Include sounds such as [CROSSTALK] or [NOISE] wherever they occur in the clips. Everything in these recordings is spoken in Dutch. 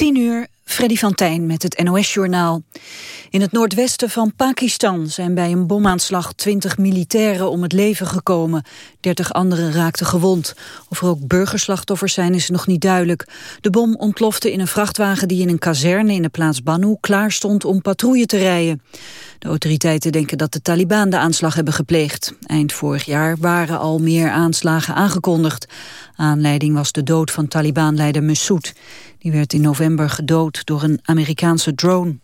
10 uur, Freddy van Tijn met het NOS-journaal. In het noordwesten van Pakistan zijn bij een bomaanslag 20 militairen om het leven gekomen. 30 anderen raakten gewond. Of er ook burgerslachtoffers zijn is nog niet duidelijk. De bom ontplofte in een vrachtwagen die in een kazerne in de plaats Banu klaar stond om patrouille te rijden. De autoriteiten denken dat de Taliban de aanslag hebben gepleegd. Eind vorig jaar waren al meer aanslagen aangekondigd. Aanleiding was de dood van Taliban-leider Massoud. Die werd in november gedood door een Amerikaanse drone.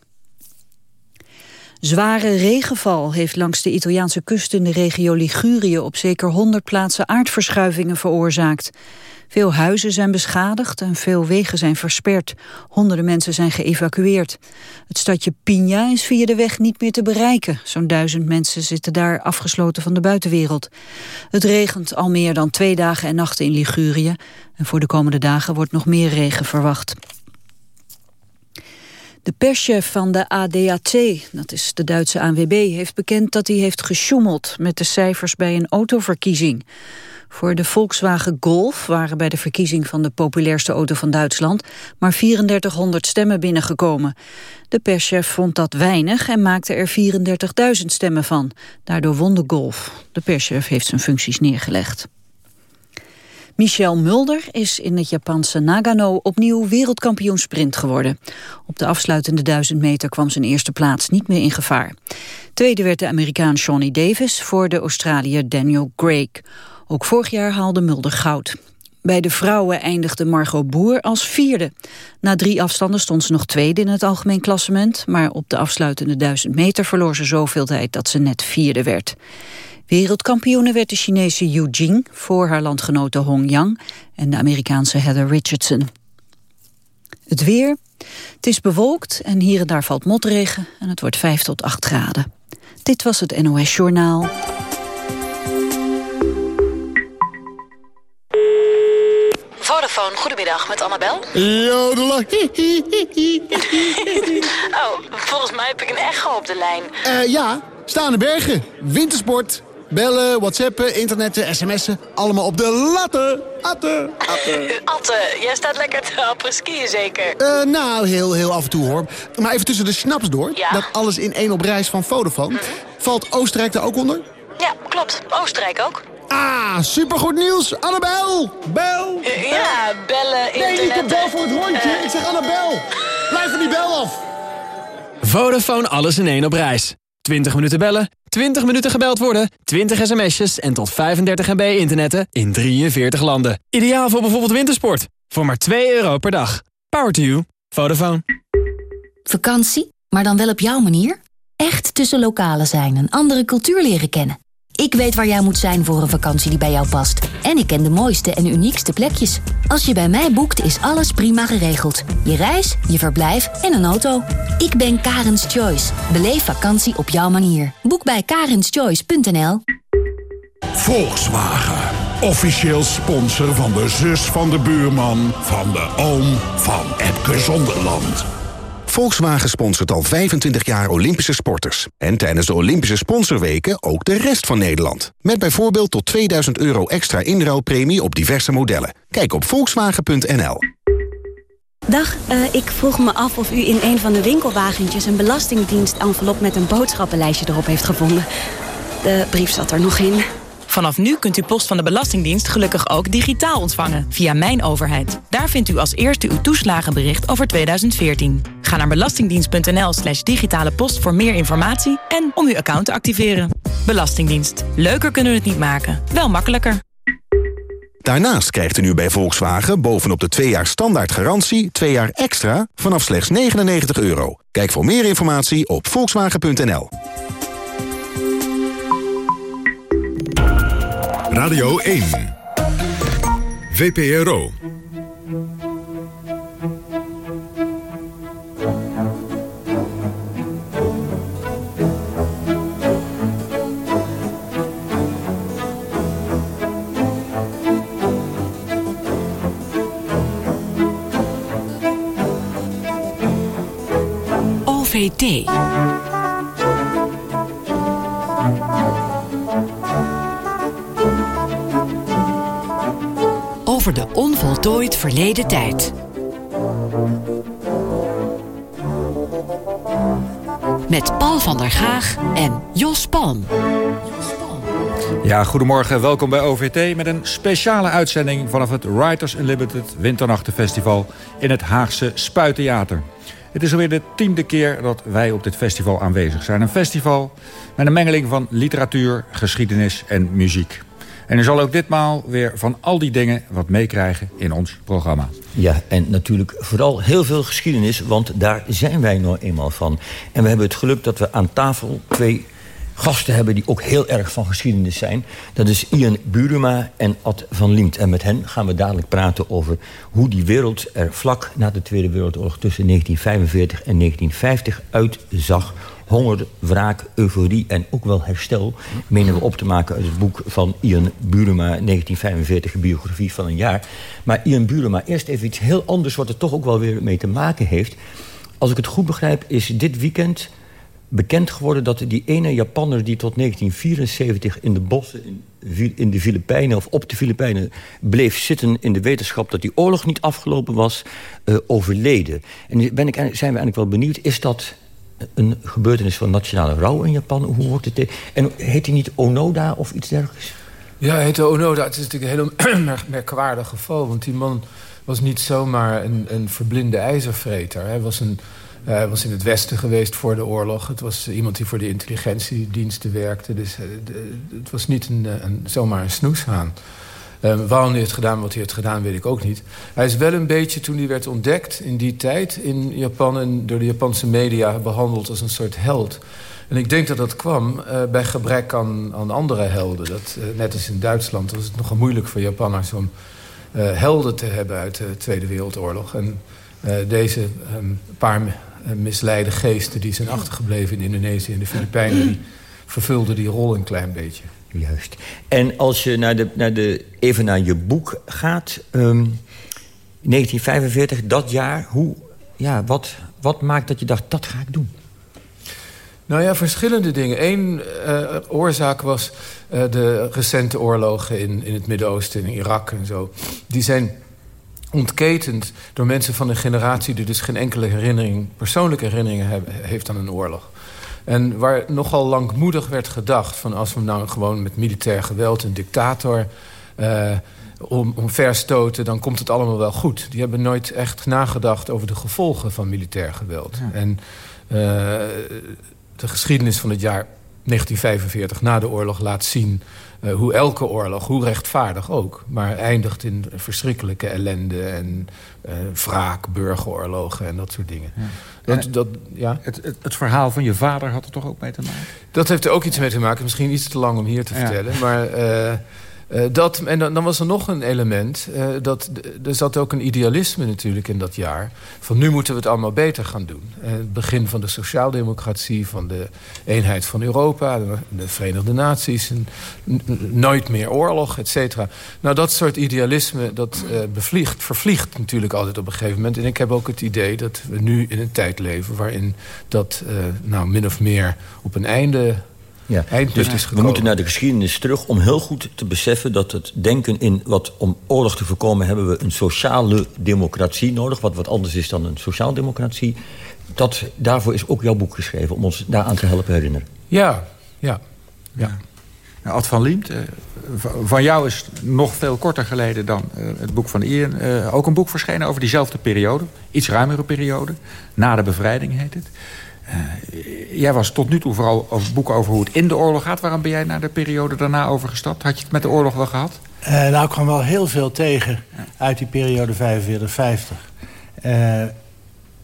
Zware regenval heeft langs de Italiaanse kust in de regio Ligurië op zeker 100 plaatsen aardverschuivingen veroorzaakt. Veel huizen zijn beschadigd en veel wegen zijn versperd. Honderden mensen zijn geëvacueerd. Het stadje Pina is via de weg niet meer te bereiken. Zo'n duizend mensen zitten daar afgesloten van de buitenwereld. Het regent al meer dan twee dagen en nachten in Ligurië. En voor de komende dagen wordt nog meer regen verwacht. De perschef van de ADAC, dat is de Duitse ANWB, heeft bekend dat hij heeft gesjoemeld met de cijfers bij een autoverkiezing. Voor de Volkswagen Golf waren bij de verkiezing van de populairste auto van Duitsland maar 3400 stemmen binnengekomen. De perschef vond dat weinig en maakte er 34.000 stemmen van. Daardoor won de Golf. De perschef heeft zijn functies neergelegd. Michel Mulder is in het Japanse Nagano opnieuw wereldkampioen sprint geworden. Op de afsluitende duizend meter kwam zijn eerste plaats niet meer in gevaar. Tweede werd de Amerikaan Johnny Davis voor de Australiër Daniel Craig. Ook vorig jaar haalde Mulder goud. Bij de vrouwen eindigde Margot Boer als vierde. Na drie afstanden stond ze nog tweede in het algemeen klassement... maar op de afsluitende duizend meter verloor ze zoveel tijd dat ze net vierde werd. Wereldkampioene werd de Chinese Yu Jing voor haar landgenote Hong Yang en de Amerikaanse Heather Richardson. Het weer. Het is bewolkt en hier en daar valt motregen en het wordt 5 tot 8 graden. Dit was het NOS Journaal. Vodafone, goedemiddag, met Annabel. [LAUGHS] Oh, volgens mij heb ik een echo op de lijn. Uh, ja, staande bergen, wintersport, bellen, whatsappen, internetten, sms'en. Allemaal op de latte. Atte, atte. [LAUGHS] atte, jij staat lekker te happen skiën zeker? Uh, nou, heel, heel af en toe hoor. Maar even tussen de snaps door. Ja? Dat alles in één op reis van Vodafone. Mhm. Valt Oostenrijk daar ook onder? Ja, klopt. Oostenrijk ook. Ah, supergoed nieuws. Annabel, bel. Ja, bellen, internet. Nee, niet de bel voor het rondje. Ik zeg Annabel. Blijf van die bel af. Vodafone alles in één op reis. 20 minuten bellen, 20 minuten gebeld worden, 20 sms'jes en tot 35 MB internetten in 43 landen. Ideaal voor bijvoorbeeld wintersport. Voor maar 2 euro per dag. Power to you. Vodafone. Vakantie, maar dan wel op jouw manier? Echt tussen lokalen zijn en andere cultuur leren kennen. Ik weet waar jij moet zijn voor een vakantie die bij jou past. En ik ken de mooiste en uniekste plekjes. Als je bij mij boekt, is alles prima geregeld. Je reis, je verblijf en een auto. Ik ben Karens Choice. Beleef vakantie op jouw manier. Boek bij karenschoice.nl Volkswagen. Officieel sponsor van de zus van de buurman... van de oom van Epke Zonderland. Volkswagen sponsort al 25 jaar Olympische sporters. En tijdens de Olympische sponsorweken ook de rest van Nederland. Met bijvoorbeeld tot 2000 euro extra inruilpremie op diverse modellen. Kijk op volkswagen.nl. Dag, uh, ik vroeg me af of u in een van de winkelwagentjes... een belastingdienst-envelop met een boodschappenlijstje erop heeft gevonden. De brief zat er nog in. Vanaf nu kunt u post van de Belastingdienst gelukkig ook digitaal ontvangen via Mijn Overheid. Daar vindt u als eerste uw toeslagenbericht over 2014. Ga naar belastingdienst.nl slash digitale post voor meer informatie en om uw account te activeren. Belastingdienst. Leuker kunnen we het niet maken, wel makkelijker. Daarnaast krijgt u nu bij Volkswagen bovenop de 2 jaar standaard garantie 2 jaar extra vanaf slechts 99 euro. Kijk voor meer informatie op volkswagen.nl. Radio 1. VPRO. Over de onvoltooid verleden tijd. Met Paul van der Gaag en Jos Palm. Ja, goedemorgen. Welkom bij OVT met een speciale uitzending... vanaf het Writers Unlimited Winternachtenfestival in het Haagse Spuitheater. Het is alweer de tiende keer dat wij op dit festival aanwezig zijn. Een festival met een mengeling van literatuur, geschiedenis en muziek. En u zal ook ditmaal weer van al die dingen wat meekrijgen in ons programma. Ja, en natuurlijk vooral heel veel geschiedenis, want daar zijn wij nou eenmaal van. En we hebben het geluk dat we aan tafel twee gasten hebben die ook heel erg van geschiedenis zijn. Dat is Ian Buruma en Ad van Liemt. En met hen gaan we dadelijk praten over hoe die wereld er vlak na de Tweede Wereldoorlog... tussen 1945 en 1950 uitzag. Honger, wraak, euforie en ook wel herstel... menen we op te maken uit het boek van Ian Buruma... 1945, biografie van een jaar. Maar Ian Buruma, eerst even iets heel anders... wat er toch ook wel weer mee te maken heeft. Als ik het goed begrijp, is dit weekend bekend geworden dat die ene Japanner die tot 1974 in de bossen in, de Filipijnen of op de Filipijnen bleef zitten in de wetenschap dat die oorlog niet afgelopen was, uh, overleden. En ben ik, zijn we eigenlijk wel benieuwd, is dat een gebeurtenis van nationale rouw in Japan? Hoe wordt het? En heet hij niet Onoda of iets dergelijks? Ja, hij heette Onoda. Het is natuurlijk een heel [CLEARS THROAT] merkwaardig geval, want die man was niet zomaar een, een verblinde ijzervreter. Hij was een hij uh, was in het Westen geweest voor de oorlog. Het was iemand die voor de intelligentiediensten werkte. Dus de, het was niet een, een, zomaar een snoeshaan. Waarom hij het gedaan, wat hij heeft gedaan, weet ik ook niet. Hij is wel een beetje, toen hij werd ontdekt in die tijd... in Japan en door de Japanse media behandeld als een soort held. En ik denk dat dat kwam bij gebrek aan, aan andere helden. Dat, net als in Duitsland was het nogal moeilijk voor Japanners... om helden te hebben uit de Tweede Wereldoorlog. En deze um, paar misleide geesten die zijn achtergebleven in Indonesië en de Filipijnen... die vervulden die rol een klein beetje. Juist. En als je naar de, naar de, even naar je boek gaat... Um, 1945, dat jaar, hoe, ja, wat, wat maakt dat je dacht, dat ga ik doen? Nou ja, verschillende dingen. Eén uh, oorzaak was uh, de recente oorlogen in, in het Midden-Oosten, in Irak en zo. Die zijn ontketend door mensen van een generatie... die dus geen enkele herinnering, persoonlijke herinneringen hebben, heeft aan een oorlog. En waar nogal langmoedig werd gedacht... van als we nou gewoon met militair geweld een dictator... Uh, om, omverstoten, dan komt het allemaal wel goed. Die hebben nooit echt nagedacht over de gevolgen van militair geweld. Ja. En uh, de geschiedenis van het jaar 1945 na de oorlog laat zien... Uh, hoe elke oorlog, hoe rechtvaardig ook... maar eindigt in verschrikkelijke ellende en uh, wraak, burgeroorlogen en dat soort dingen. Ja. Dat, dat, ja? Het, het, het, verhaal van je vader had er toch ook mee te maken? Dat heeft er ook iets mee te maken. Misschien iets te lang om hier te ja. vertellen. Maar uh, uh, dat, en dan, was er nog een element. Uh, dat, er zat ook een idealisme natuurlijk in dat jaar. Van nu moeten we het allemaal beter gaan doen. Uh, het begin van de sociaaldemocratie, van de eenheid van Europa... de, de Verenigde Naties, en, nooit meer oorlog, et cetera. Nou, dat soort idealisme, dat bevliegt, vervliegt natuurlijk altijd op een gegeven moment. En ik heb ook het idee dat we nu in een tijd leven... waarin dat nou, min of meer op een einde ja. Dus we moeten naar de geschiedenis terug om heel goed te beseffen... dat het denken in wat om oorlog te voorkomen... hebben we een sociale democratie nodig. Wat wat anders is dan een sociaaldemocratie. Dat, daarvoor is ook jouw boek geschreven. Om ons daaraan te helpen herinneren. Ja, ja, ja. Nou, Ad van Liemt, uh, van jou is nog veel korter geleden dan uh, het boek van Ian... Uh, ook een boek verschenen over diezelfde periode. Iets ruimere periode. Na de bevrijding heet het. Uh, jij was tot nu toe vooral over boeken over hoe het in de oorlog gaat. Waarom ben jij naar de periode daarna overgestapt? Had je het met de oorlog wel gehad? Uh, nou, ik kwam wel heel veel tegen uit die periode 45-50. Uh,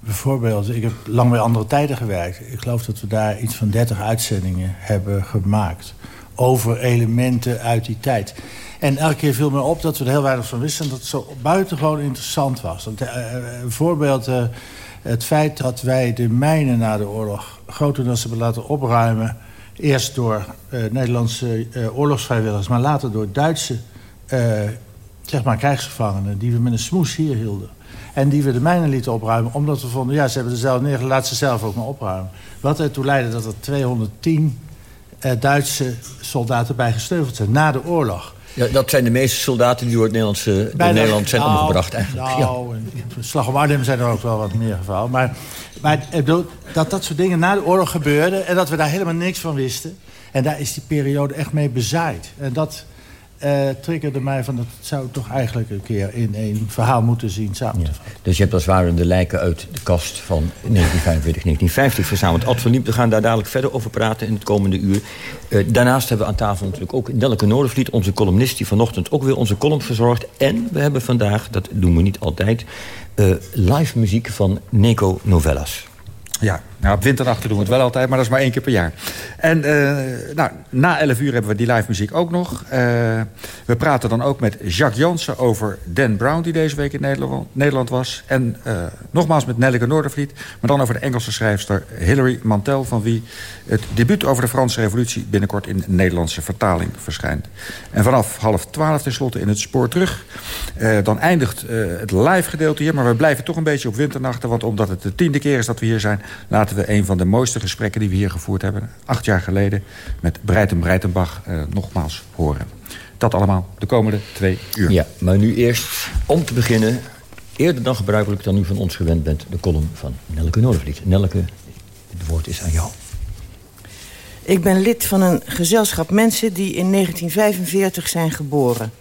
bijvoorbeeld, ik heb lang bij andere tijden gewerkt. Ik geloof dat we daar iets van 30 uitzendingen hebben gemaakt... over elementen uit die tijd. En elke keer viel me op dat we er heel weinig van wisten... en dat het zo buitengewoon interessant was. Want, een voorbeeld het feit dat wij de mijnen na de oorlog grotendeels hebben laten opruimen... eerst door uh, Nederlandse uh, oorlogsvrijwilligers... maar later door Duitse uh, zeg maar krijgsgevangenen... die we met een smoes hier hielden. En die we de mijnen lieten opruimen omdat we vonden... ja, ze hebben er zelf neergelegd, laat ze zelf ook maar opruimen. Wat ertoe leidde dat er 210 Duitse soldaten bij gesteuveld zijn na de oorlog. Ja, dat zijn de meeste soldaten die door, het Nederlandse, Nederland zijn nou, omgebracht eigenlijk. Nou, in Slag om Arnhem zijn er ook wel wat meer gevallen. Maar, maar ik bedoel, dat dat soort dingen na de oorlog gebeurden... en dat we daar helemaal niks van wisten... en daar is die periode echt mee bezaaid. En dat uh, triggerde mij van... dat zou toch eigenlijk een keer in één verhaal moeten zien samen te vatten. Dus je hebt als het ware de lijken uit de kast van 1945, 1950 verzameld. Ad van Liep, we gaan daar dadelijk verder over praten in het komende uur. Uh, daarnaast hebben we aan tafel natuurlijk ook Nelke Noordervliet... onze columnist die vanochtend ook weer onze column verzorgt. En we hebben vandaag, dat doen we niet altijd... Uh, live muziek van Neko Novellas. Ja, nou, op winternachten doen we het wel altijd, maar dat is maar één keer per jaar. En uh, nou, na 11 uur hebben we die live muziek ook nog. Uh, we praten dan ook met Jacques Jansen over Dan Brown... die deze week in Nederland, was. En uh, nogmaals met Nelleke Noordervliet. Maar dan over de Engelse schrijfster Hilary Mantel... van wie het debuut over de Franse revolutie... binnenkort in Nederlandse vertaling verschijnt. En vanaf half twaalf tenslotte in het spoor terug. dan eindigt het live gedeelte hier. Maar we blijven toch een beetje op winternachten... want omdat het de tiende keer is dat we hier zijn... laten we een van de mooiste gesprekken die we hier gevoerd hebben... acht jaar geleden met Breiten Breitenbach uh, nogmaals horen. Dat allemaal de komende twee uur. Ja, maar nu eerst, om te beginnen... eerder dan gebruikelijk dan u van ons gewend bent... de column van Nelke Noordervliet. Nelke, het woord is aan jou. Ik ben lid van een gezelschap mensen die in 1945 zijn geboren.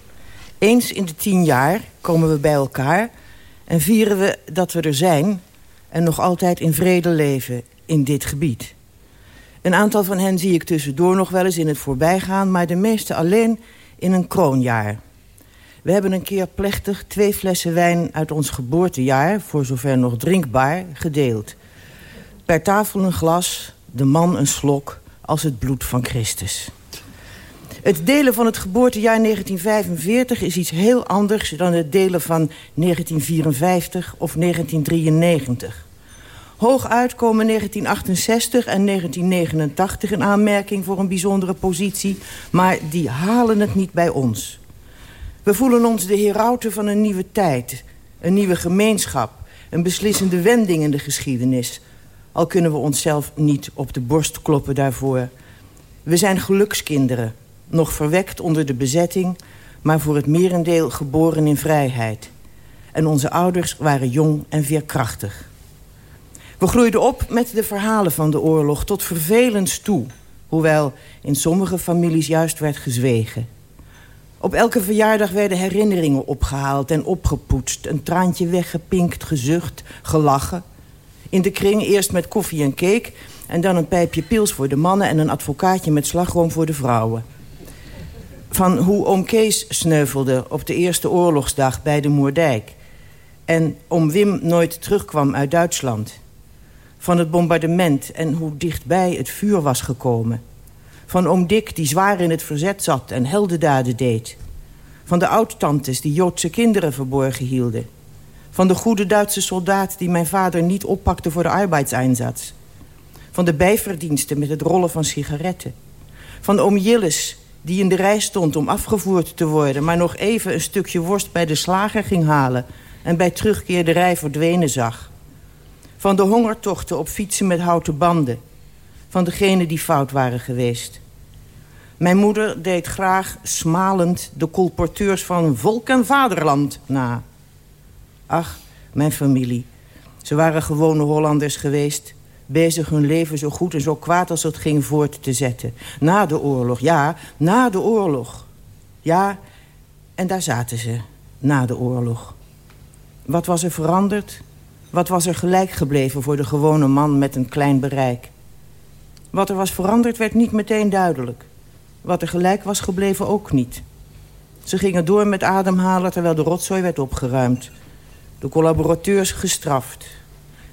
Eens in de tien jaar komen we bij elkaar... en vieren we dat we er zijn en nog altijd in vrede leven in dit gebied. Een aantal van hen zie ik tussendoor nog wel eens in het voorbijgaan... maar de meeste alleen in een kroonjaar. We hebben een keer plechtig twee flessen wijn uit ons geboortejaar... voor zover nog drinkbaar, gedeeld. Per tafel een glas, de man een slok, als het bloed van Christus. Het delen van het geboortejaar 1945 is iets heel anders... dan het delen van 1954 of 1993. Hooguit komen 1968 en 1989 in aanmerking voor een bijzondere positie... maar die halen het niet bij ons. We voelen ons de herauten van een nieuwe tijd, een nieuwe gemeenschap... een beslissende wending in de geschiedenis... al kunnen we onszelf niet op de borst kloppen daarvoor. We zijn gelukskinderen, nog verwekt onder de bezetting... maar voor het merendeel geboren in vrijheid. En onze ouders waren jong en veerkrachtig. We groeiden op met de verhalen van de oorlog tot vervelens toe. Hoewel in sommige families juist werd gezwegen. Op elke verjaardag werden herinneringen opgehaald en opgepoetst. Een traantje weggepinkt, gezucht, gelachen. In de kring eerst met koffie en cake... en dan een pijpje pils voor de mannen... en een advocaatje met slagroom voor de vrouwen. Van hoe oom Kees sneuvelde op de eerste oorlogsdag bij de Moerdijk... en oom Wim nooit terugkwam uit Duitsland van het bombardement en hoe dichtbij het vuur was gekomen. Van oom Dick die zwaar in het verzet zat en heldendaden deed. Van de oudtantes die Joodse kinderen verborgen hielden. Van de goede Duitse soldaat die mijn vader niet oppakte voor de arbeidseinsatz. Van de bijverdiensten met het rollen van sigaretten. Van oom Jilles die in de rij stond om afgevoerd te worden... maar nog even een stukje worst bij de slager ging halen... en bij terugkeer de rij verdwenen zag. Van de hongertochten op fietsen met houten banden. Van degenen die fout waren geweest. Mijn moeder deed graag smalend de colporteurs van volk en vaderland na. Ach, mijn familie. Ze waren gewone Hollanders geweest. Bezig hun leven zo goed en zo kwaad als het ging voort te zetten. Na de oorlog, ja, na de oorlog. Ja, en daar zaten ze, na de oorlog. Wat was er veranderd? Wat was er gelijk gebleven voor de gewone man met een klein bereik? Wat er was veranderd werd niet meteen duidelijk. Wat er gelijk was gebleven ook niet. Ze gingen door met ademhalen terwijl de rotzooi werd opgeruimd. De collaborateurs gestraft.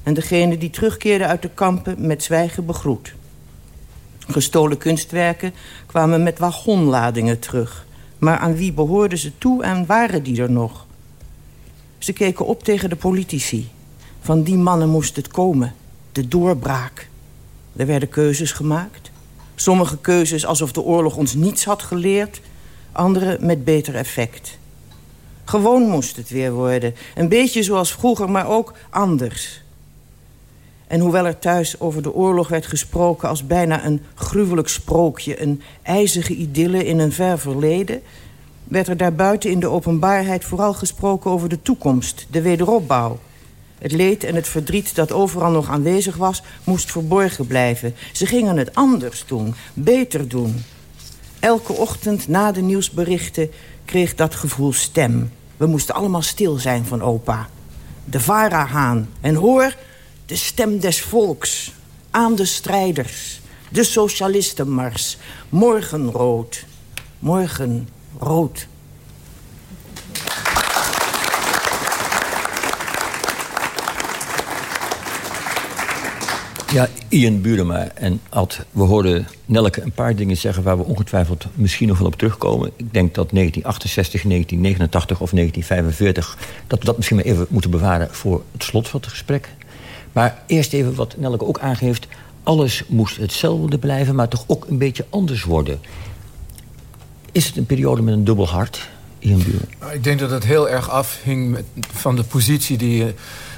En degene die terugkeerden uit de kampen met zwijgen begroet. Gestolen kunstwerken kwamen met wagonladingen terug. Maar aan wie behoorden ze toe en waren die er nog? Ze keken op tegen de politici. Van die mannen moest het komen. De doorbraak. Er werden keuzes gemaakt. Sommige keuzes alsof de oorlog ons niets had geleerd. Andere met beter effect. Gewoon moest het weer worden. Een beetje zoals vroeger, maar ook anders. En hoewel er thuis over de oorlog werd gesproken... als bijna een gruwelijk sprookje, een ijzige idylle in een ver verleden... werd er daarbuiten in de openbaarheid vooral gesproken over de toekomst, de wederopbouw. Het leed en het verdriet dat overal nog aanwezig was, moest verborgen blijven. Ze gingen het anders doen, beter doen. Elke ochtend na de nieuwsberichten kreeg dat gevoel stem. We moesten allemaal stil zijn van opa. De Vara-haan. En hoor, de stem des volks. Aan de strijders. De socialistenmars. Morgenrood. Morgenrood. Ja, Ian Burema en Ad, we hoorden Nelke een paar dingen zeggen... waar we ongetwijfeld misschien nog wel op terugkomen. Ik denk dat 1968, 1989 of 1945... dat we dat misschien maar even moeten bewaren voor het slot van het gesprek. Maar eerst even wat Nelke ook aangeeft. Alles moest hetzelfde blijven, maar toch ook een beetje anders worden. Is het een periode met een dubbel hart, Ian Burema? Nou, ik denk dat het heel erg afhing van de positie die je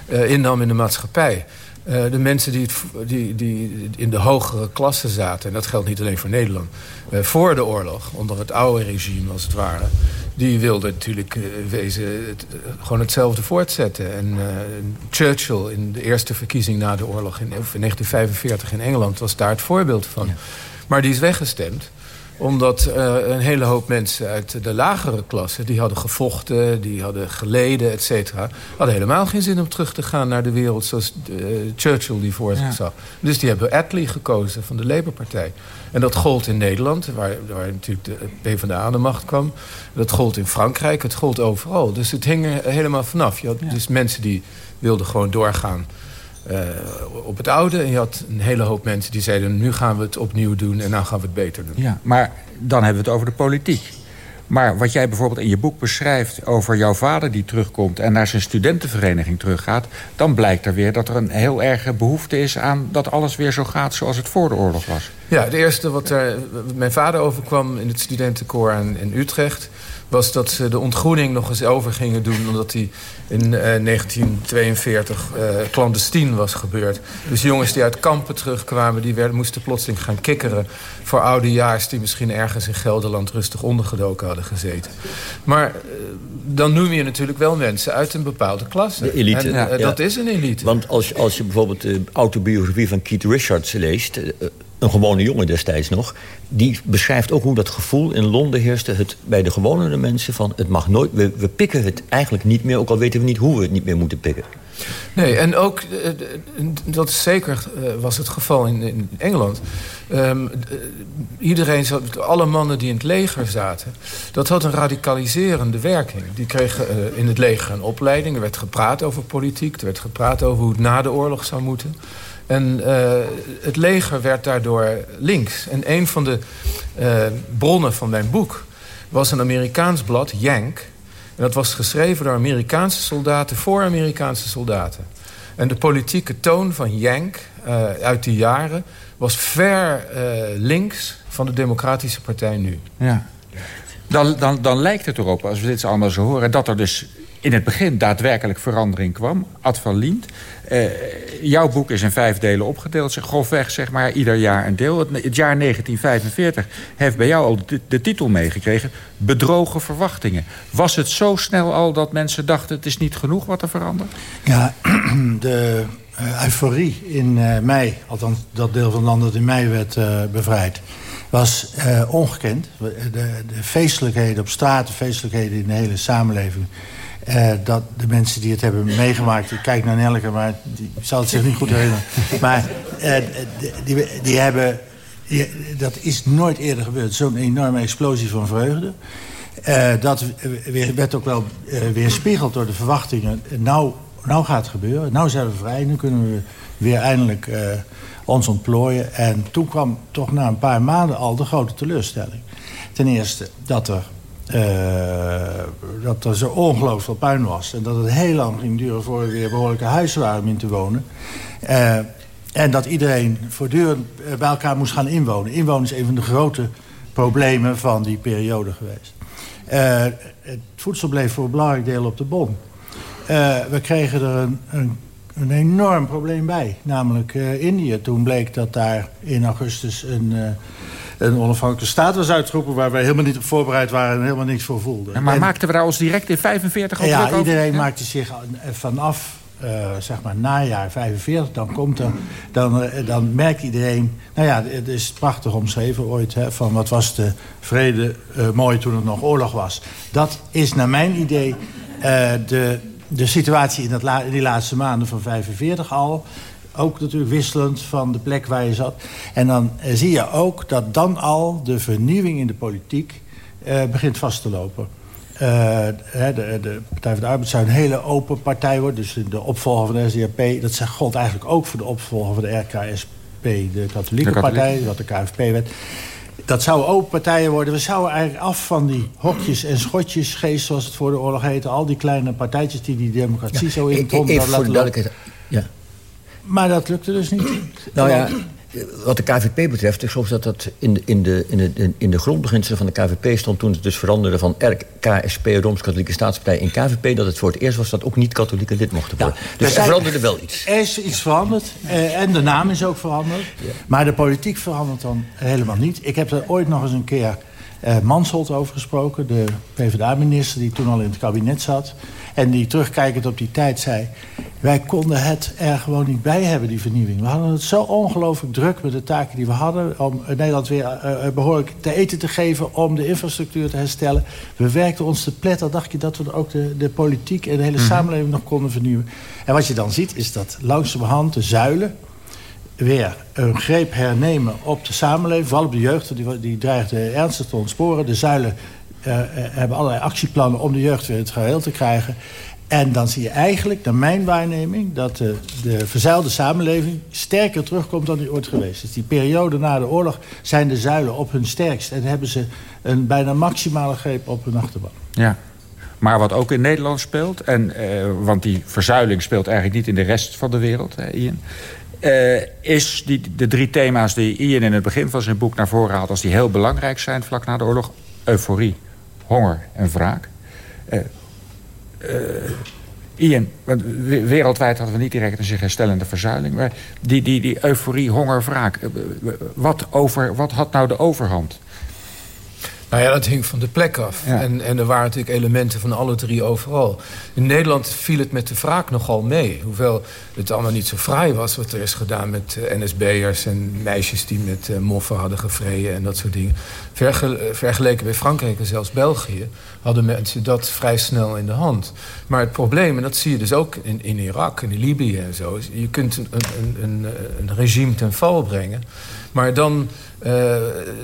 uh, innam in de maatschappij... Uh, de mensen die, het, die, die in de hogere klasse zaten... en dat geldt niet alleen voor Nederland... Uh, voor de oorlog, onder het oude regime als het ware... die wilden natuurlijk uh, wezen het, gewoon hetzelfde voortzetten. En Churchill in de eerste verkiezing na de oorlog... In, in 1945 in Engeland was daar het voorbeeld van. Ja. Maar die is weggestemd omdat uh, een hele hoop mensen uit de lagere klasse... die hadden gevochten, die hadden geleden, et cetera... hadden helemaal geen zin om terug te gaan naar de wereld... zoals uh, Churchill die voor zich ja. zag. Dus die hebben Attlee gekozen van de Labour-partij. En dat gold in Nederland, waar, waar natuurlijk de PvdA aan de macht kwam. Dat gold in Frankrijk, het gold overal. Dus het hing er helemaal vanaf. Je had ja. dus mensen die wilden gewoon doorgaan... Uh, op het oude. En je had een hele hoop mensen die zeiden... nu gaan we het opnieuw doen en nou gaan we het beter doen. Ja, maar dan hebben we het over de politiek. Maar wat jij bijvoorbeeld in je boek beschrijft over jouw vader die terugkomt... en naar zijn studentenvereniging teruggaat... dan blijkt er weer dat er een heel erge behoefte is aan dat alles weer zo gaat zoals het voor de oorlog was. Ja, het eerste wat er, mijn vader overkwam in het studentenkoor in, in Utrecht was dat ze de ontgroening nog eens over gingen doen... omdat die in uh, 1942 uh, clandestien was gebeurd. Dus jongens die uit kampen terugkwamen... die werden, moesten plotseling gaan kikkeren voor oudejaars... die misschien ergens in Gelderland rustig ondergedoken hadden gezeten. Maar uh, dan noem je natuurlijk wel mensen uit een bepaalde klasse. De elite. En, ja, ja. Dat is een elite. Want als, als je bijvoorbeeld de autobiografie van Keith Richards leest... Een gewone jongen destijds nog... die beschrijft ook hoe dat gevoel in Londen heerste... Het, bij de gewone mensen van het mag nooit... We, pikken het eigenlijk niet meer, ook al weten we niet hoe we het niet meer moeten pikken. Nee, en ook, dat is zeker was het geval in, in Engeland. Um, iedereen, alle mannen die in het leger zaten... dat had een radicaliserende werking. Die kregen in het leger een opleiding. Er werd gepraat over politiek. Er werd gepraat over hoe het na de oorlog zou moeten. En uh, het leger werd daardoor links. En een van de uh, bronnen van mijn boek was een Amerikaans blad, Yank. En dat was geschreven door Amerikaanse soldaten voor Amerikaanse soldaten. En de politieke toon van Yank uh, uit die jaren was ver links van de Democratische Partij nu. Ja. Dan, dan, dan lijkt het erop, als we dit allemaal zo horen... dat er dus in het begin daadwerkelijk verandering kwam. Ad van Liemt. Uh, jouw boek is in vijf delen opgedeeld. Grofweg, zeg maar, ieder jaar een deel. Het, jaar 1945 heeft bij jou al de, titel meegekregen. Bedrogen verwachtingen. Was het zo snel al dat mensen dachten... het is niet genoeg wat er verandert? Ja, [CLEARS THROAT] de uh, euforie in uh, mei... althans dat deel van het land dat in mei werd bevrijd was ongekend. De, de, feestelijkheden op straat, de feestelijkheden in de hele samenleving... Uh, dat de mensen die het hebben meegemaakt... ik kijk naar Nelke, maar die zal het zich niet goed herinneren. maar uh, die, die hebben... Dat is nooit eerder gebeurd. Zo'n enorme explosie van vreugde. Uh, dat werd ook wel weerspiegeld door de verwachtingen. Nou, nou gaat het gebeuren. Nou zijn we vrij. Nu kunnen we weer eindelijk ons ontplooien. En toen kwam toch na een paar maanden al de grote teleurstelling. Ten eerste dat er dat er zo ongelooflijk veel puin was. En dat het heel lang ging duren voor er weer behoorlijke huizen waren om in te wonen. Uh, en dat iedereen voortdurend bij elkaar moest gaan inwonen. Inwonen is een van de grote problemen van die periode geweest. Uh, het voedsel bleef voor een belangrijk deel op de bon. we kregen er een, een, een, enorm probleem bij. Namelijk Indië. Toen bleek dat daar in augustus een een onafhankelijke staat was uitgeroepen... waar wij helemaal niet op voorbereid waren en helemaal niks voor voelden. maar En- maakten we daar ons direct in 45 al ja, over? iedereen Ja. maakte zich vanaf eh, zeg maar najaar 45, dan komt er, dan, eh, dan merkt iedereen, nou ja, het is prachtig omschreven ooit, hè, van wat was de vrede eh, mooi toen het nog oorlog was. Dat is naar mijn idee de, de situatie in, dat la- in die laatste maanden van 45 al. Ook natuurlijk wisselend van de plek waar je zat. En dan eh, zie je ook dat dan al de vernieuwing in de politiek eh, begint vast te lopen. Eh, hè, de, de Partij van de Arbeid zou een hele open partij worden. Dus de opvolger van de SDAP. Dat zegt- gold eigenlijk ook voor de opvolger van de RKSP, de katholieke De katholieke. partij, wat de KFP werd. Dat zouden open partijen worden. We zouden eigenlijk af van die hokjes en schotjesgeest, zoals het voor de oorlog heette. Al die kleine partijtjes die die democratie zo in het Even voor laten lopen. duidelijkheid. Ja. Maar dat lukte dus niet. Nou ja, wat de KVP betreft, ik geloof dat dat in de, in de, in de, in de grondbeginselen van de KVP stond toen het dus veranderde van RKSP, Rooms-Katholieke Staatspartij, in KVP, dat het voor het eerst was dat ook niet-katholieke lid mochten worden. dus er veranderde wel iets. Er is iets veranderd. eh, en de naam is ook veranderd. Maar de politiek verandert dan helemaal niet. Ik heb er ooit nog eens een keer eh Mansholt over gesproken. De PvdA-minister die toen al in het kabinet zat. En die terugkijkend op die tijd zei... wij konden het er gewoon niet bij hebben, die vernieuwing. We hadden het zo ongelooflijk druk met de taken die we hadden... om Nederland weer eh, eh, behoorlijk te eten te geven... om de infrastructuur te herstellen. We werkten ons te pletter. Dacht je dat we ook de, de politiek en de hele Mhm. samenleving nog konden vernieuwen. En wat je dan ziet is dat langzamerhand de zuilen weer een greep hernemen op de samenleving. Vooral op de jeugd, die, die dreigde ernstig te ontsporen. De zuilen eh, eh, hebben allerlei actieplannen om de jeugd weer het geheel te krijgen. En dan zie je eigenlijk, naar mijn waarneming... dat de, de verzuilde samenleving sterker terugkomt dan die ooit geweest is. Die periode na de oorlog zijn de zuilen op hun sterkst. En hebben ze een bijna maximale greep op hun achterban. Ja. Maar wat ook in Nederland speelt, en, eh, want die verzuiling speelt eigenlijk niet in de rest van de wereld, hè, Ian. eh, is die, de drie thema's die Ian in het begin van zijn boek naar voren haalt... als die heel belangrijk zijn vlak na de oorlog. Euforie, honger en wraak. Eh, eh, Ian, wereldwijd hadden we niet direct een zich herstellende verzuiling... maar die, die, die euforie, honger, wraak... eh, wat, over, wat had nou de overhand? Nou ja, dat hing van de plek af. En, en er waren natuurlijk elementen van alle drie overal. In Nederland viel het met de wraak nogal mee. Hoewel het allemaal niet zo fraai was wat er is gedaan met eh, NSB'ers... en meisjes die met eh, moffen hadden gevreden en dat soort dingen. Verge- eh, vergeleken bij Frankrijk en zelfs België... hadden mensen dat vrij snel in de hand. Maar het probleem, en dat zie je dus ook in, in Irak en in Libië en zo... is je kunt een, een, een, een regime ten val brengen... Maar dan, eh,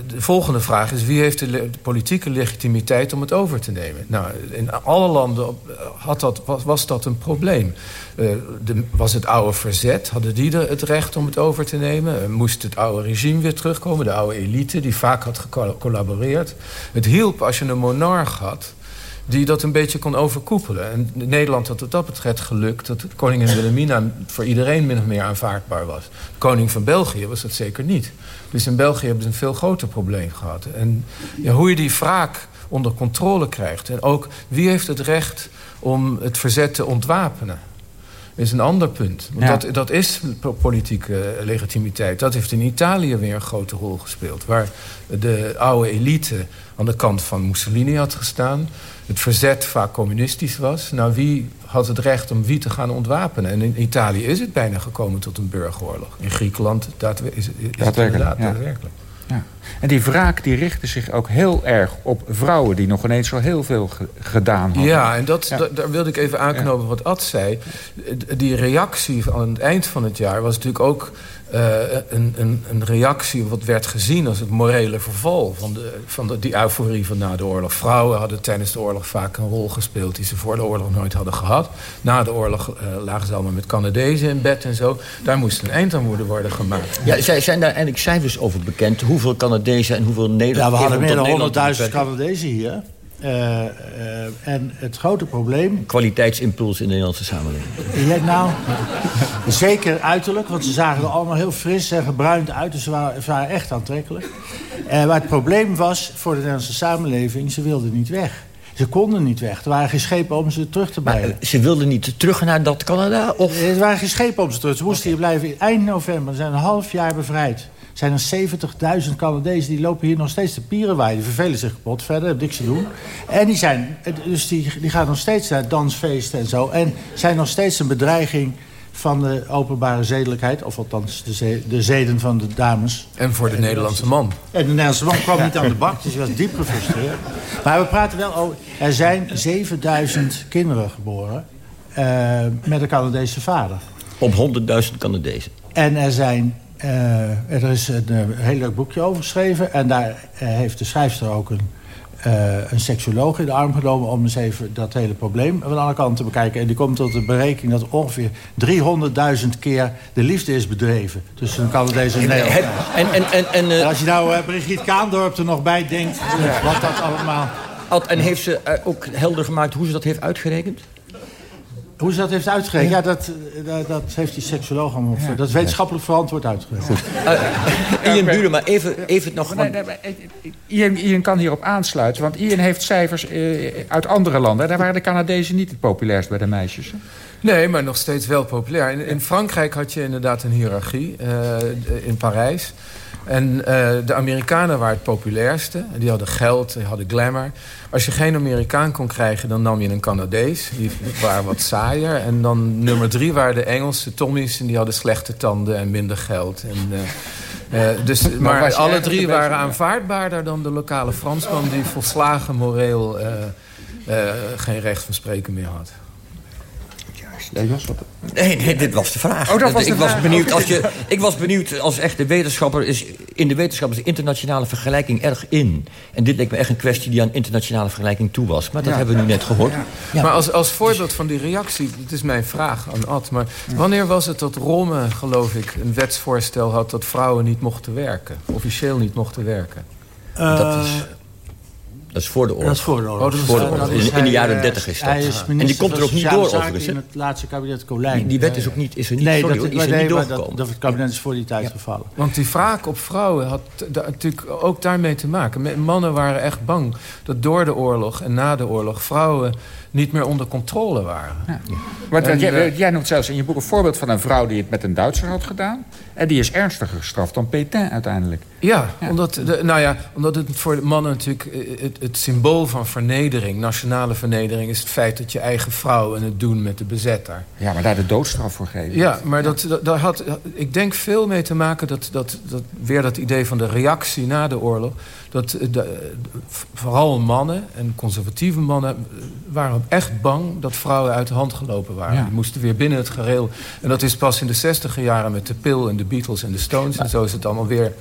de volgende vraag is... wie heeft de, politieke legitimiteit om het over te nemen? Nou, in alle landen op- had dat, was, dat een probleem. Eh, was het oude verzet? Hadden die de, het recht om het over te nemen? Eh, moest het oude regime weer terugkomen? De oude elite die vaak had gecollaboreerd? Het hielp als je een monarch had die dat een beetje kon overkoepelen. En Nederland had wat dat betreft gelukt... dat koningin Wilhelmina voor iedereen min of meer aanvaardbaar was. Koning van België was dat zeker niet. Dus in België hebben ze een veel groter probleem gehad. En ja, hoe je die wraak onder controle krijgt... en ook wie heeft het recht om het verzet te ontwapenen... is een ander punt. Want Ja. dat, dat is po- politieke legitimiteit. Dat heeft in Italië weer een grote rol gespeeld. Waar de oude elite aan de kant van Mussolini had gestaan. Het verzet vaak communistisch was. Nou, wie had het recht om wie te gaan ontwapenen? En in Italië is het bijna gekomen tot een burgeroorlog. In Griekenland is, is het inderdaad ja. daadwerkelijk. Ja. En die wraak die richtte zich ook heel erg op vrouwen... die nog ineens zo heel veel ge- gedaan hadden. Ja, en dat, Ja. daar wilde ik even aanknopen wat Ad zei. Die reactie aan het eind van het jaar was natuurlijk ook eh, een, een, een reactie... op wat werd gezien als het morele verval van, de, van de, die euforie van na de oorlog. Vrouwen hadden tijdens de oorlog vaak een rol gespeeld... die ze voor de oorlog nooit hadden gehad. Na de oorlog eh, lagen ze allemaal met Canadezen in bed en zo. Daar moest een eind aan moeten worden gemaakt. Ja, zijn, zijn daar eigenlijk cijfers over bekend? Hoeveel Canadezen en hoeveel Nederlanders... Ja, we hadden meer dan Nederland 100.000 Canadezen hier. Eh, eh, en het grote probleem... Kwaliteitsimpuls in de Nederlandse samenleving. Ja, nou, zeker uiterlijk, want ze zagen er allemaal heel fris en gebruind uit. Dus ze waren, echt aantrekkelijk. Eh, maar het probleem was voor de Nederlandse samenleving, ze wilden niet weg. Ze konden niet weg. Er waren geen schepen om ze terug te brengen. Maar, ze wilden niet terug naar dat Canada? Of? Er waren geen schepen om ze terug. Ze moesten hier blijven eind november. Ze zijn een half jaar bevrijd. Zijn er 70.000 Canadezen die lopen hier nog steeds de pieren waaien. Die vervelen zich kapot verder, hebben niks te doen. En die, zijn, dus die, die gaan nog steeds naar dansfeesten en zo. En zijn nog steeds een bedreiging van de openbare zedelijkheid. Of althans de, ze- de zeden van de dames. En voor de Nederlandse man. En de Nederlandse man kwam niet aan de bak, dus hij was diep gefrustreerd. Maar we praten wel over... Er zijn 7000 kinderen geboren eh, met een Canadese vader. Op 100.000 Canadezen. En er zijn... eh, er is een eh, heel leuk boekje over geschreven. En daar eh, heeft de schrijfster ook een, eh, een seksuoloog in de arm genomen... om eens even dat hele probleem van alle kanten te bekijken. En die komt tot de berekening dat ongeveer 300.000 keer de liefde is bedreven... tussen een Canadees en een Nederlander. En, en, en, en, En als je nou Brigitte Kaandorp er nog bij denkt... wat dat allemaal... Ad, En heeft ze ook helder gemaakt hoe ze dat heeft uitgerekend? Hoe ze dat heeft uitgerekend? Ja, dat, eh, dat, dat heeft die seksoloog allemaal... Dat is wetenschappelijk verantwoord uitgerekend. Ian Buren, maar even, even nog... Nee, nee, maar, eh, Ian, Ian kan hierop aansluiten, want Ian heeft cijfers eh, uit andere landen. Daar waren de Canadezen niet het populairst bij de meisjes. hè? Nee, maar nog steeds wel populair. In, in Frankrijk had je inderdaad een hiërarchie. eh, in Parijs. En eh, de Amerikanen waren het populairste. Die hadden geld, die hadden glamour. Als je geen Amerikaan kon krijgen, dan nam je een Canadees. Die waren wat saaier. En dan nummer drie waren de Engelse Tommies. En die hadden slechte tanden en minder geld. En, eh, eh, dus, maar alle drie waren aanvaardbaarder dan de lokale Fransman... die volslagen moreel geen recht van spreken meer had. Nee, wat... Nee, nee, dit was de vraag. Oh, dat was de ik, was vraag. benieuwd, als je, ik was benieuwd als echte wetenschapper... Is, in de wetenschap is de internationale vergelijking erg in. En dit leek me echt een kwestie die aan internationale vergelijking toe was. Maar dat Ja. hebben we nu net gehoord. Ja. Maar als, als voorbeeld van die reactie, het is mijn vraag aan Ad... maar wanneer was het dat Romme, geloof ik, een wetsvoorstel had... dat vrouwen niet mochten werken, officieel niet mochten werken? dat, is, dat is voor de oorlog. Dat is voor de oorlog. Oh, dat is voor de Dat oorlog. is In, in de jaren eh, 30 is dat. Hij is en die komt er ook niet door overigens. In het laatste kabinet Colijn. Die, die wet is ook niet, is er niet, nee, sorry, dat, hoor, is nee, niet maar doorgekomen. dat, dat het kabinet is voor die tijd gevallen. Want die wraak op vrouwen had da- natuurlijk ook daarmee te maken. Mannen waren echt bang dat door de oorlog en na de oorlog... vrouwen niet meer onder controle waren. Want, En, jij, eh, jij noemt zelfs in je boek een voorbeeld van een vrouw... die het met een Duitser had gedaan. En die is ernstiger gestraft dan Pétain uiteindelijk. Ja, Omdat, de, nou ja, omdat het voor de mannen natuurlijk eh, het, het symbool van vernedering, nationale vernedering, is het feit dat je eigen vrouw en het doen met de bezetter. Ja, maar daar de doodstraf voor geven. Ja, maar dat, dat, daar had, ik denk veel mee te maken dat, dat, dat weer dat idee van de reactie na de oorlog. Dat eh, de, de- vooral mannen en conservatieve mannen eh, waren echt bang dat vrouwen uit de hand gelopen waren. Ja. Die moesten weer binnen het gereel. En dat is pas in de zestiger jaren met de Pil en de Beatles en de Stones. En zo is het allemaal weer.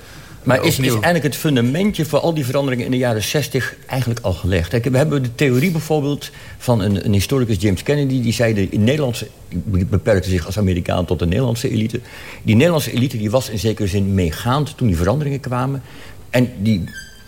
Maar eh, is, is opnieuw. eigenlijk het fundamentje voor al die veranderingen in de jaren 60 eigenlijk al gelegd? Kijk, we hebben de theorie bijvoorbeeld van een, een historicus, James Kennedy, die zei de in Nederlandse, die beperkte zich als Amerikaan tot de Nederlandse elite. Die Nederlandse elite die was in zekere zin meegaand toen die veranderingen kwamen. En die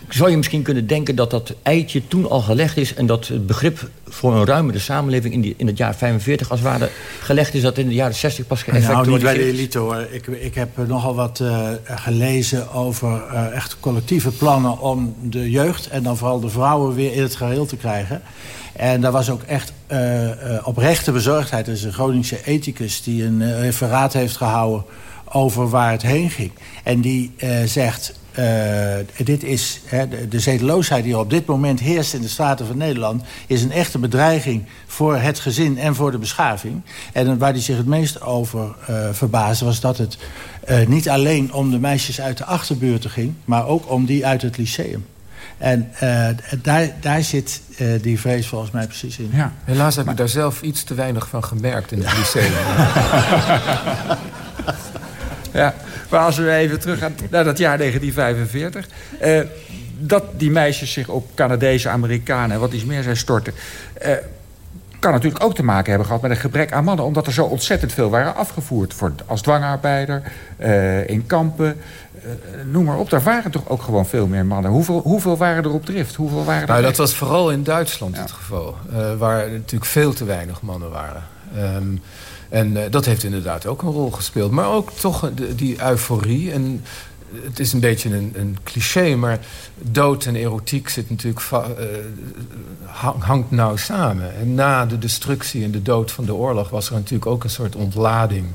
zou je misschien kunnen denken dat dat eitje toen al gelegd is... en dat het begrip voor een ruimere samenleving in, die, in het jaar 45 als het ware gelegd is... dat in de jaren 60 pas Nou, niet bij de geëffectualiseerd elite hoor. Ik, ik heb nogal wat eh, gelezen over eh, echt collectieve plannen om de jeugd... en dan vooral de vrouwen weer in het geheel te krijgen. En daar was ook echt eh, oprechte bezorgdheid. Er is een Groningse ethicus die een referaat heeft gehouden over waar het heen ging. En die zegt... eh, dit is, hè, de, de zedeloosheid die op dit moment heerst in de Staten van Nederland... is een echte bedreiging voor het gezin en voor de beschaving. En waar hij zich het meest over eh verbaasde... was dat het eh, niet alleen om de meisjes uit de achterbuurten ging... maar ook om die uit het lyceum. En daar, daar zit die vrees volgens mij precies in. Ja. Helaas heb ik daar zelf iets te weinig van gemerkt in het lyceum. [LAUGHS] Ja, maar als we even terug gaan naar dat jaar 1945. eh, dat die meisjes zich op Canadese, Amerikanen en wat iets meer zijn storten... eh, kan natuurlijk ook te maken hebben gehad met een gebrek aan mannen... omdat er zo ontzettend veel waren afgevoerd. Voor, als dwangarbeider, eh, in kampen, noem maar op. Daar waren toch ook gewoon veel meer mannen. Hoeveel, hoeveel waren er op drift? Hoeveel waren er Nou, dat was vooral in Duitsland het geval. waar natuurlijk veel te weinig mannen waren. Ehm, en eh, dat heeft inderdaad ook een rol gespeeld. Maar ook toch eh, de- die euforie. En het is een beetje een, een cliché, maar dood en erotiek zit natuurlijk eh, hang- hangt nauw samen. En na de destructie en de dood van de oorlog was er natuurlijk ook een soort ontlading.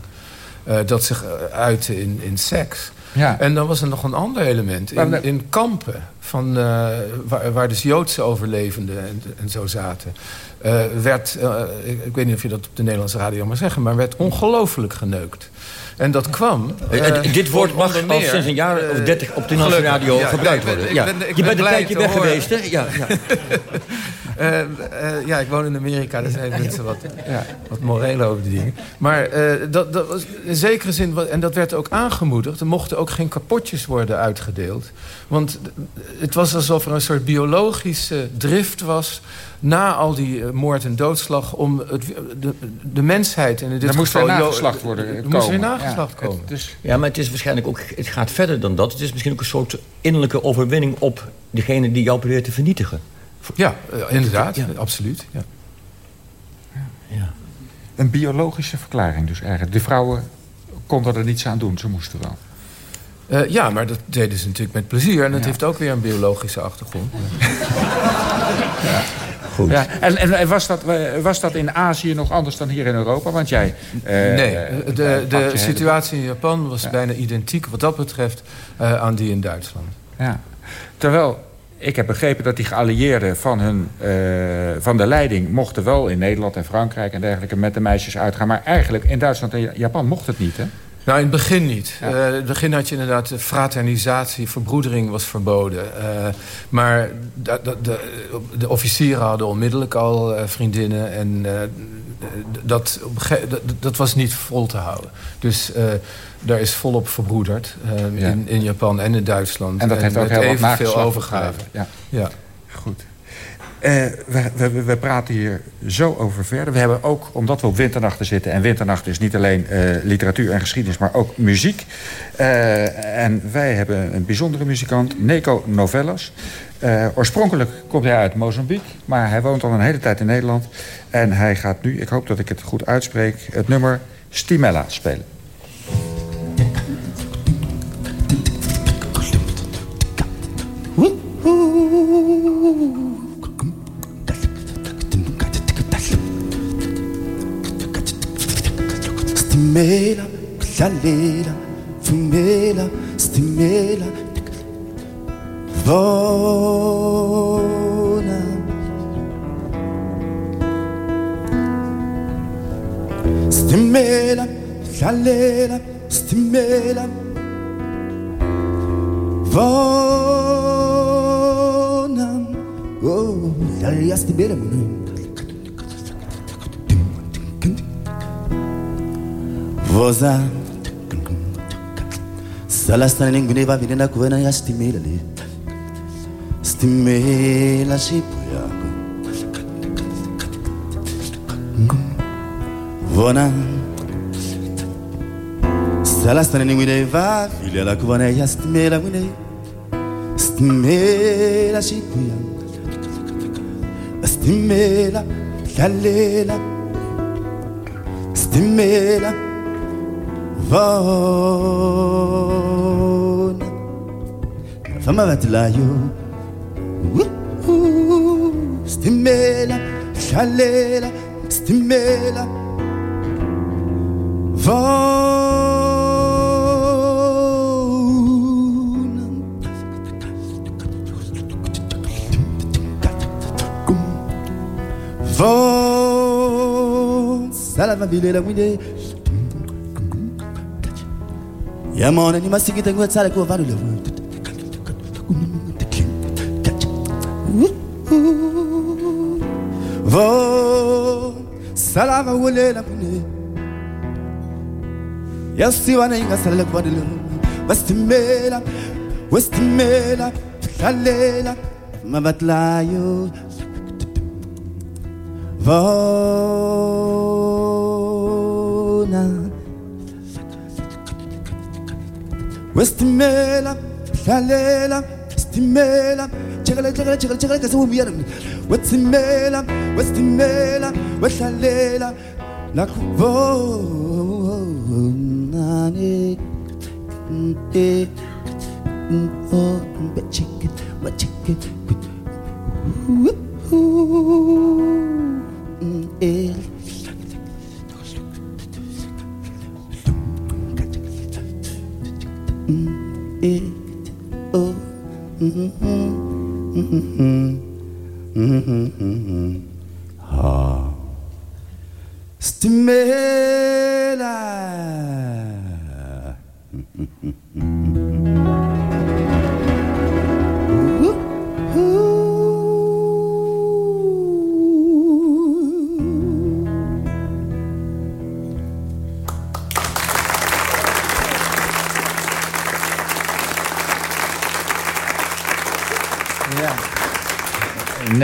eh, dat zich eh, uitte in, in seks. Ja. En dan was er nog een ander element. In, in kampen, van, uh, waar, waar dus Joodse overlevenden en, en zo zaten... Uh, werd, uh, ik, ik, weet niet of je dat op de Nederlandse radio mag zeggen... maar werd ongelooflijk geneukt. En dat kwam... Uh, dit woord mag al sinds een jaar of dertig op de Nederlandse radio ja, gebruikt worden. Ja. je bent een tijdje weg geweest, hè? Ja, ja. [LAUGHS] Uh, uh, ja, ik woon in Amerika, daar zijn mensen wat, ja, wat moreel over die dingen. Maar uh, dat, dat was in zekere zin, en dat werd ook aangemoedigd... er mochten ook geen kapotjes worden uitgedeeld. Want het was alsof er een soort biologische drift was... na al die moord en doodslag... om het, de, de mensheid... En in dit er moest weer nageslacht worden Er moest weer nageslacht ja, komen. Het, dus... Ja, maar het is waarschijnlijk ook... het gaat verder dan dat. Het is misschien ook een soort innerlijke overwinning... op degene die jou probeert te vernietigen. Ja, inderdaad. Ja. Absoluut. Ja. Ja. Een biologische verklaring dus eigenlijk. De vrouwen konden er niets aan doen. Ze moesten wel. Uh, ja, maar dat deden ze natuurlijk met plezier. En dat heeft ook weer een biologische achtergrond. ja. Goed. Ja, en, en was, dat, was dat in Azië nog anders dan hier in Europa? Want jij... Uh, nee, de, de situatie in Japan was bijna identiek wat dat betreft uh, aan die in Duitsland. Ja. Terwijl ik heb begrepen dat die geallieerden van, hun, uh, van de leiding... mochten wel in Nederland en Frankrijk en dergelijke met de meisjes uitgaan. Maar eigenlijk in Duitsland en Japan mocht het niet, hè? Nou, in het begin niet. Ja. Uh, in het begin had je inderdaad fraternisatie, verbroedering was verboden. Uh, maar de, de, de, officieren hadden onmiddellijk al uh, vriendinnen. En dat, dat was niet vol te houden. Dus daar is volop verbroederd ja. in, in Japan en in Duitsland. En dat heeft ook heel wat veel overgave. Ja. ja. Goed. Uh, we, we, we, praten hier zo over verder. We hebben ook, omdat we op winternachten zitten... en winternacht is niet alleen uh, literatuur en geschiedenis, maar ook muziek. Uh, en wij hebben een bijzondere muzikant, Neko Novellas. oorspronkelijk komt hij uit Mozambique, maar hij woont al een hele tijd in Nederland. En hij gaat nu, ik hoop dat ik het goed uitspreek... het nummer Stimella spelen. ليلة كل الليلة في الليلة ستميلة ظلام ستميلة كل الليلة ستميلة ظلام Oh, la realidad es Vozan Sala sana ningune va vinena kuwena ya stimela le Stimela shipu yangu Vona. Sala sana ningune va vinena kuwena ya stimela ngune Stimela shipu yangu Stimela lalela Stimela mbona navama vadila yo sitimela hlalela sitimela vona vona la mwine Yeah, man, and you must sing it and go outside and go over the world. Oh, salama wole la pune. Yasi wana inga salak badilo. Wastimela, wastimela, kalela, mabatlayo. Vona. Westimela, hlalela sitimela jekela jekela jekela jekela ke sewubuya nami wetimela wesitimela wehlalela. Lakubonane nte o mbecheke mbecheke Ooh, ooh, ooh, ooh, mm-hmm, mm-hmm, mm-hmm, ah.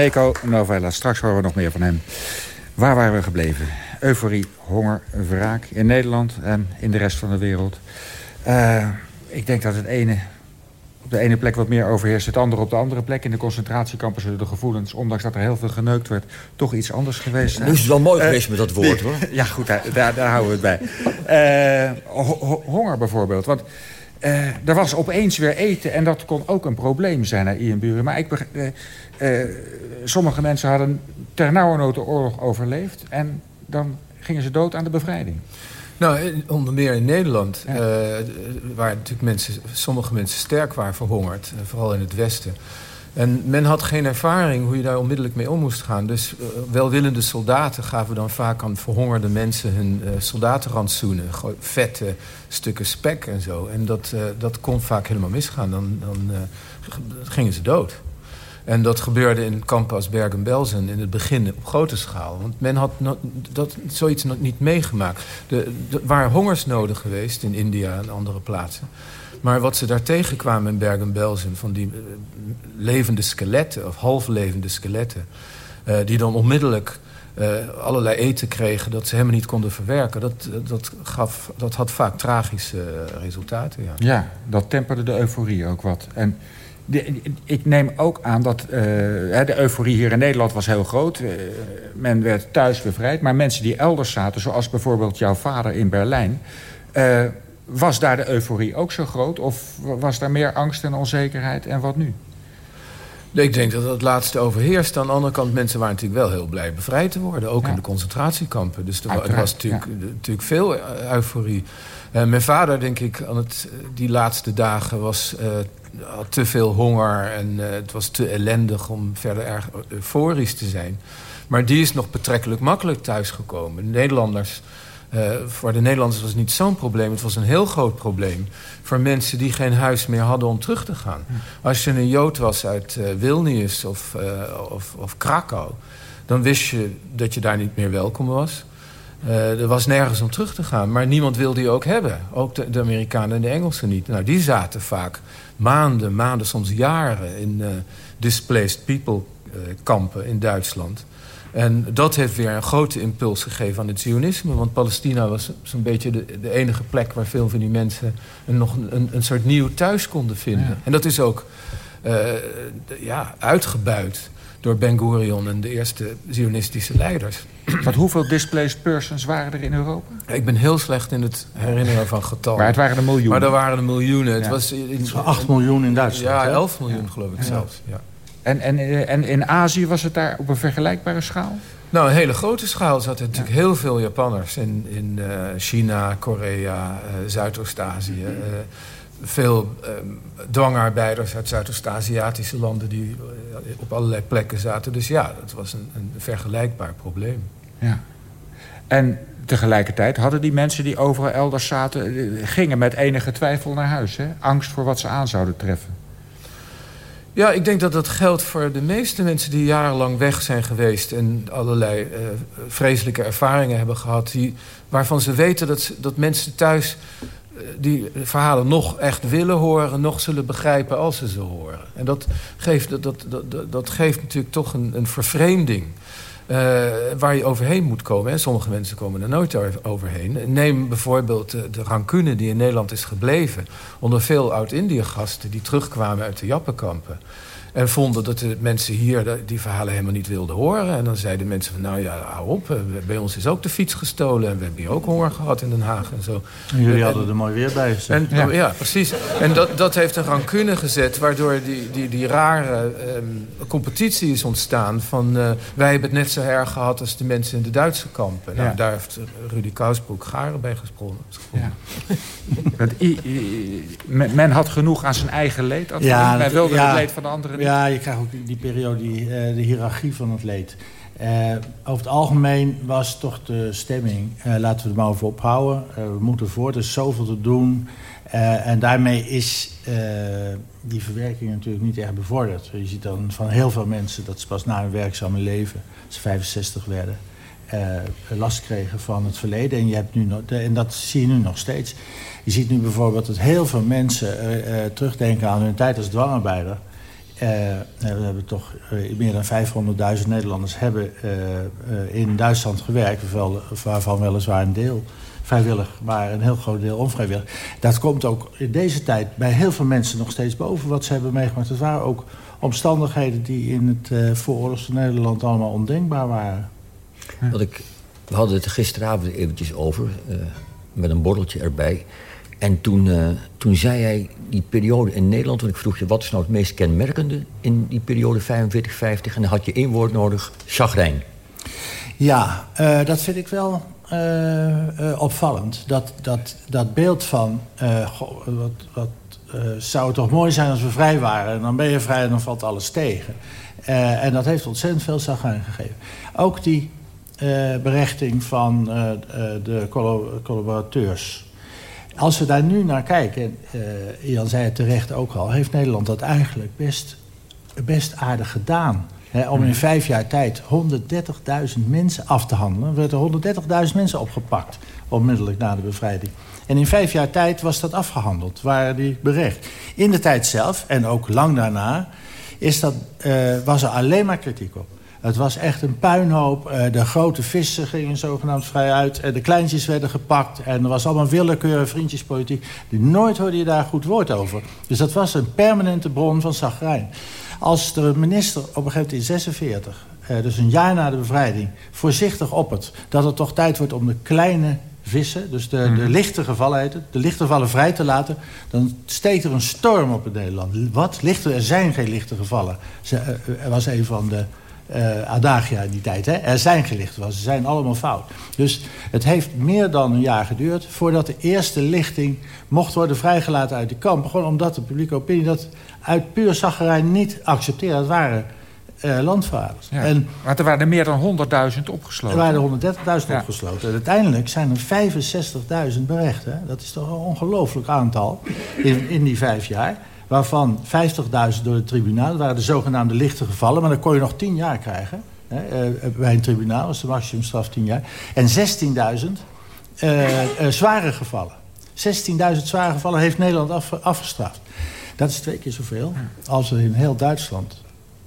Neko Novella, straks horen we nog meer van hem. Waar waren we gebleven? Euforie, honger, wraak in Nederland en in de rest van de wereld. Uh, ik denk dat het ene op de ene plek wat meer overheerst... het andere op de andere plek. In de concentratiekampen zullen de gevoelens... ondanks dat er heel veel geneukt werd, toch iets anders geweest zijn. Nu is het wel mooi geweest uh, met dat woord, hoor. [LAUGHS] Ja, goed, daar, daar, daar houden we het bij. Uh, ho honger bijvoorbeeld, want... Uh, er was opeens weer eten en dat kon ook een probleem zijn naar Ian Buren. Maar ik, uh, uh, sommige mensen hadden ternauwernood de oorlog overleefd... en dan gingen ze dood aan de bevrijding. Nou, onder meer in Nederland, ja. waar natuurlijk mensen, sommige mensen sterk waren verhongerd. vooral in het Westen. En men had geen ervaring hoe je daar onmiddellijk mee om moest gaan. Dus uh, welwillende soldaten gaven dan vaak aan verhongerde mensen hun uh, soldatenrantsoenen. Vette stukken spek en zo. En dat, uh, dat kon vaak helemaal misgaan. Dan, dan gingen ze dood. En dat gebeurde in kampen als Bergen-Belsen in het begin op grote schaal. Want men had dat, zoiets nog niet meegemaakt. Er waren hongersnoden geweest in India en andere plaatsen. Maar wat ze daar tegenkwamen in Bergen-Belsen... van die uh, levende skeletten, of halflevende skeletten... Uh, die dan onmiddellijk uh, allerlei eten kregen... dat ze helemaal niet konden verwerken... dat, dat, gaf, dat had vaak tragische resultaten. Ja. ja, dat temperde de euforie ook wat. En ik neem ook aan dat de euforie hier in Nederland was heel groot. men werd thuis bevrijd. Maar mensen die elders zaten, zoals bijvoorbeeld jouw vader in Berlijn... Was daar de euforie ook zo groot? Of was daar meer angst en onzekerheid? En wat nu? Ik denk dat het laatste overheerst. Aan de andere kant, mensen waren natuurlijk wel heel blij bevrijd te worden. Ook ja. in de concentratiekampen. Dus er, was natuurlijk, ja. natuurlijk veel euforie. Uh, mijn vader, denk ik, aan het, die laatste dagen was... Uh, had te veel honger en uh, het was te ellendig om verder erg euforisch te zijn. Maar die is nog betrekkelijk makkelijk thuisgekomen. De Nederlanders uh, voor de Nederlanders was het niet zo'n probleem. Het was een heel groot probleem voor mensen die geen huis meer hadden om terug te gaan. Als je een Jood was uit uh, Vilnius of, uh, of, of Krakau... dan wist je dat je daar niet meer welkom was. er was nergens om terug te gaan. Maar niemand wilde je ook hebben. Ook de, de Amerikanen en de Engelsen niet. Nou, die zaten vaak maanden, maanden, soms jaren... in displaced people kampen in Duitsland... En dat heeft weer een grote impuls gegeven aan het Zionisme. Want Palestina was zo'n beetje de, de, enige plek... waar veel van die mensen een, nog een, een soort nieuw thuis konden vinden. Ja. En dat is ook uh, ja, uitgebuit door Ben Gurion en de eerste Zionistische leiders. Want hoeveel displaced persons waren er in Europa? Ik ben heel slecht in het herinneren van getallen. Maar het waren er miljoenen. Maar er waren er miljoenen. Ja. Het was in, 8 miljoen in Duitsland. Ja, 11 miljoen ja. geloof ik zelfs. Ja. En, en, en in Azië was het daar op een vergelijkbare schaal? Nou, een hele grote schaal zaten natuurlijk ja. heel veel Japanners. In, in uh, China, Korea, uh, Zuidoost-Azië. Uh, veel dwangarbeiders uit Zuidoost-Aziatische landen... die op allerlei plekken zaten. Dus ja, dat was een, een vergelijkbaar probleem. Ja. En tegelijkertijd hadden die mensen die overal elders zaten... gingen met enige twijfel naar huis. Hè? Angst voor wat ze aan zouden treffen. Ja, ik denk dat dat geldt voor de meeste mensen die jarenlang weg zijn geweest... en allerlei uh, vreselijke ervaringen hebben gehad... Die, waarvan ze weten dat, dat mensen thuis uh, die verhalen nog echt willen horen... nog zullen begrijpen als ze ze horen. En dat geeft, dat, dat, dat, dat geeft natuurlijk toch een, een vervreemding... Uh, waar je overheen moet komen. En sommige mensen komen er nooit overheen. Neem bijvoorbeeld de, de rancune die in Nederland is gebleven... onder veel oud-Indië-gasten die terugkwamen uit de Jappenkampen. En vonden dat de mensen hier die verhalen helemaal niet wilden horen. En dan zeiden mensen van, nou ja, hou op. Bij ons is ook de fiets gestolen. En we hebben hier ook honger gehad in Den Haag en zo. En jullie hadden er mooi weer bij. En, ja. ja. precies. En dat, dat heeft een rancune gezet... waardoor die, die, die rare um, competitie is ontstaan... van uh, wij hebben het net zo erg gehad als de mensen in de Duitse kampen. Nou, ja. Daar heeft Rudy Kousbroek garen bij gesprongen. Ja. men had genoeg aan zijn eigen leed. Ja, men wilde ja, het leed van de anderen niet. Ja, je krijgt ook die periode uh, de hiërarchie van het leed. Uh, over het algemeen was toch de stemming... Uh, laten we er maar over ophouden. we moeten voort, er is zoveel te doen... en daarmee is die verwerking natuurlijk niet echt bevorderd. Je ziet dan van heel veel mensen dat ze pas na hun werkzame leven, als ze 65 werden, last kregen van het verleden. En, je hebt nu en dat zie je nu nog steeds. Je ziet nu bijvoorbeeld dat heel veel mensen terugdenken aan hun tijd als dwangarbeider. We hebben toch meer dan 500.000 Nederlanders hebben in Duitsland gewerkt, waarvan weliswaar een deel vrijwillig, maar een heel groot deel onvrijwillig. Dat komt ook in deze tijd bij heel veel mensen nog steeds boven wat ze hebben meegemaakt. Het waren ook omstandigheden die in het uh, vooroorlogse Nederland allemaal ondenkbaar waren. Wat ik, we hadden het gisteravond eventjes over, met een borreltje erbij. En toen, uh, toen zei hij die periode in Nederland... want ik vroeg je, wat is nou het meest kenmerkende in die periode 45-50? En dan had je één woord nodig, chagrijn. Ja, uh, dat vind ik wel opvallend. Dat, dat, dat beeld van, wat, wat zou het toch mooi zijn als we vrij waren... en dan ben je vrij en dan valt alles tegen. en dat heeft ontzettend veel chagrijn gegeven. Ook die berechting van de collaborateurs. Als we daar nu naar kijken, uh, Ian zei het terecht ook al... heeft Nederland dat eigenlijk best, best aardig gedaan. He, om in vijf jaar tijd 130.000 mensen af te handelen. Er werden 130.000 mensen opgepakt, onmiddellijk na de bevrijding. En in vijf jaar tijd was dat afgehandeld, waren die berecht. In de tijd zelf, en ook lang daarna, is dat, was er alleen maar kritiek op. Het was echt een puinhoop. Eh, de grote vissen gingen zogenaamd vrij uit. De kleintjes werden gepakt. En er was allemaal willekeur en vriendjespolitiek. Nooit hoorde je daar goed woord over. Dus dat was een permanente bron van zagrijn. Als de minister op een gegeven moment in 46, eh, dus een jaar na de bevrijding... voorzichtig op het dat het toch tijd wordt om de kleine vissen... dus de, de mhm. lichte gevallen heet het, de lichte gevallen vrij te laten... dan steekt er een storm op het Nederland. Wat? Lichte, er zijn geen lichte gevallen. Eh, er was een van de uh, adagia in die tijd. Hè? Er zijn gelichten was, ze zijn allemaal fout. Dus het heeft meer dan een jaar geduurd... voordat de eerste lichting mocht worden vrijgelaten uit de kamp. Gewoon omdat de publieke opinie dat uit puur zaggerij niet accepteerde. Dat waren uh. Ja, en, maar er waren er meer dan 100.000 opgesloten. Er waren er 130.000 ja. opgesloten. En uiteindelijk zijn er 65.000 berechten. Dat is toch een ongelooflijk aantal in, in die vijf jaar waarvan 50.000 door het tribunaal. Dat waren de zogenaamde lichte gevallen, maar dan kon je nog 10 jaar krijgen. Hè, uh, bij een tribunaal was de maximumstraf 10 jaar. En 16.000 uh, uh, zware gevallen. 16.000 zware gevallen heeft Nederland af, afgestraft. Dat is twee keer zoveel als er in heel Duitsland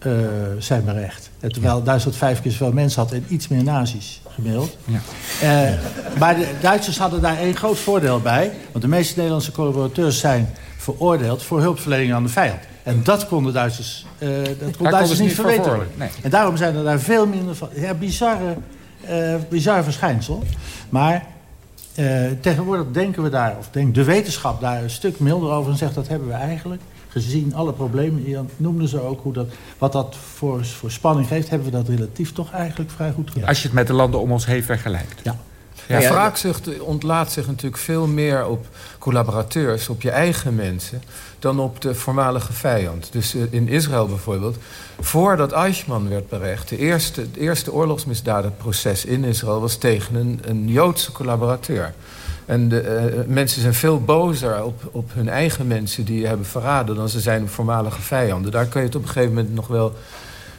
uh, zijn berecht. Terwijl. Duitsland vijf keer zoveel mensen had en iets meer nazi's gemiddeld. Ja. Uh, maar de Duitsers hadden daar één groot voordeel bij. Want de meeste Nederlandse collaborateurs zijn veroordeeld voor hulpverlening aan de vijand. En dat konden Duitsers, uh, dat kon Duitsers niet verweten nee. En daarom zijn er daar veel minder van. Ja, bizarre, uh, bizarre verschijnsel. Maar uh, tegenwoordig denken we daar, of denkt de wetenschap daar een stuk milder over en zegt dat hebben we eigenlijk. Gezien alle problemen, Ian noemden ze ook hoe dat, wat dat voor, voor spanning geeft, hebben we dat relatief toch eigenlijk vrij goed gedaan. Als je het met de landen om ons heen vergelijkt. Ja. Ja, ja, wraakzucht ontlaat zich natuurlijk veel meer op collaborateurs, op je eigen mensen, dan op de voormalige vijand. Dus uh, in Israël bijvoorbeeld, voordat Eichmann werd berecht, de eerste, het eerste oorlogsmisdadenproces in Israël was tegen een, een Joodse collaborateur. En de, uh, mensen zijn veel bozer op, op hun eigen mensen die je hebben verraden dan ze zijn op voormalige vijanden. Daar kun je het op een gegeven moment nog wel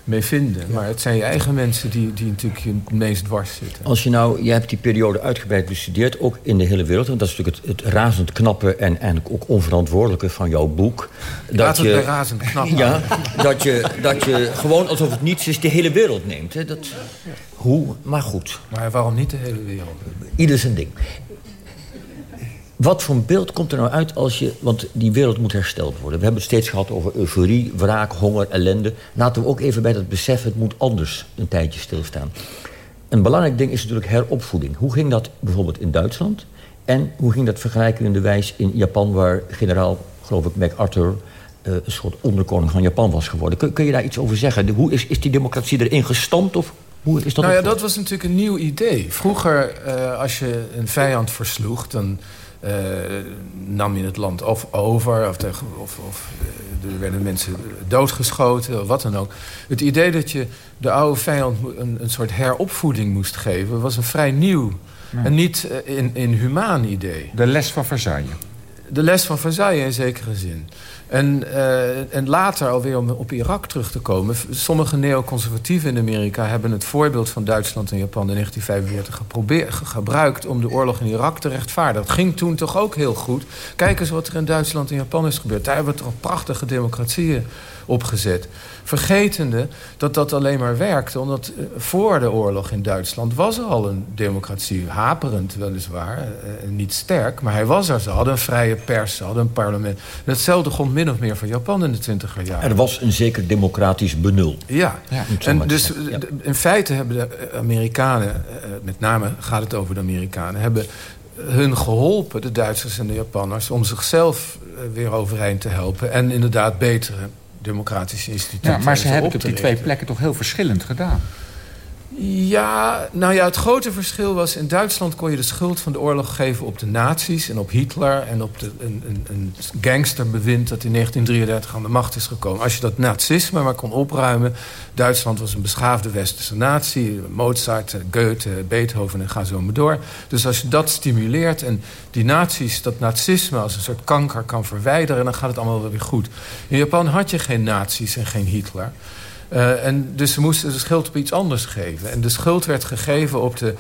mee vinden. Maar het zijn je eigen mensen die, die natuurlijk het meest dwars zitten. Als je nou, je hebt die periode uitgebreid bestudeerd, ook in de hele wereld. En dat is natuurlijk het, het razend knappe en eigenlijk ook onverantwoordelijke van jouw boek. Dat Laat je, het razend knap [LAUGHS] Ja, dat je, dat je gewoon alsof het niets is de hele wereld neemt. Hè. Dat, hoe, maar goed. Maar waarom niet de hele wereld? Ieder zijn ding. Wat voor een beeld komt er nou uit als je... Want die wereld moet hersteld worden. We hebben het steeds gehad over euforie, wraak, honger, ellende. Laten we ook even bij dat besef... het moet anders een tijdje stilstaan. Een belangrijk ding is natuurlijk heropvoeding. Hoe ging dat bijvoorbeeld in Duitsland? En hoe ging dat vergelijkende wijs in Japan... waar generaal, geloof ik, MacArthur... Uh, een soort onderkoning van Japan was geworden. Kun, kun, je daar iets over zeggen? Hoe is, is die democratie erin gestampt? Of hoe is dat nou ja, dat was natuurlijk een nieuw idee. Vroeger, uh, als je een vijand versloeg... dan nam je het land of over... of, of, of er werden mensen doodgeschoten, of wat dan ook. Het idee dat je de oude vijand een, een soort heropvoeding moest geven... was een vrij nieuw ja. en niet in, in humaan idee. De les van Versailles. De les van Versailles in zekere zin. En, uh, en later alweer om op Irak terug te komen... sommige neoconservatieven in Amerika hebben het voorbeeld van Duitsland en Japan in 1945 geprobeerd, gebruikt om de oorlog in Irak te rechtvaardigen. Dat ging toen toch ook heel goed. Kijk eens wat er in Duitsland en Japan is gebeurd. Daar hebben we toch prachtige democratieën opgezet. Vergetende dat dat alleen maar werkte... omdat eh, voor de oorlog in Duitsland was er al een democratie. Haperend weliswaar, uh, niet sterk, maar hij was er. Ze hadden een vrije pers, ze hadden een parlement. En hetzelfde grond min of meer van Japan in de twintiger jaren. Er was een zeker democratisch benul. Ja, ja. en dus ja. in feite hebben de Amerikanen... met name gaat het over de Amerikanen... hebben hun geholpen, de Duitsers en de Japanners... om zichzelf weer overeind te helpen. En inderdaad betere democratische instituten. Ja, maar ze hebben het op die twee plekken toch heel verschillend gedaan. Ja, nou ja, het grote verschil was... in Duitsland kon je de schuld van de oorlog geven op de nazi's... en op Hitler en op de, een, een, een gangsterbewind dat in 1933 aan de macht is gekomen. Als je dat nazisme maar kon opruimen... Duitsland was een beschaafde westerse natie. Mozart, Goethe, Beethoven en ga zo maar door. Dus als je dat stimuleert en die nazi's, dat nazisme als een soort kanker kan verwijderen... dan gaat het allemaal wel weer goed. In Japan had je geen nazi's en geen Hitler... Uh, en dus ze moesten de schuld op iets anders geven. En de schuld werd gegeven op de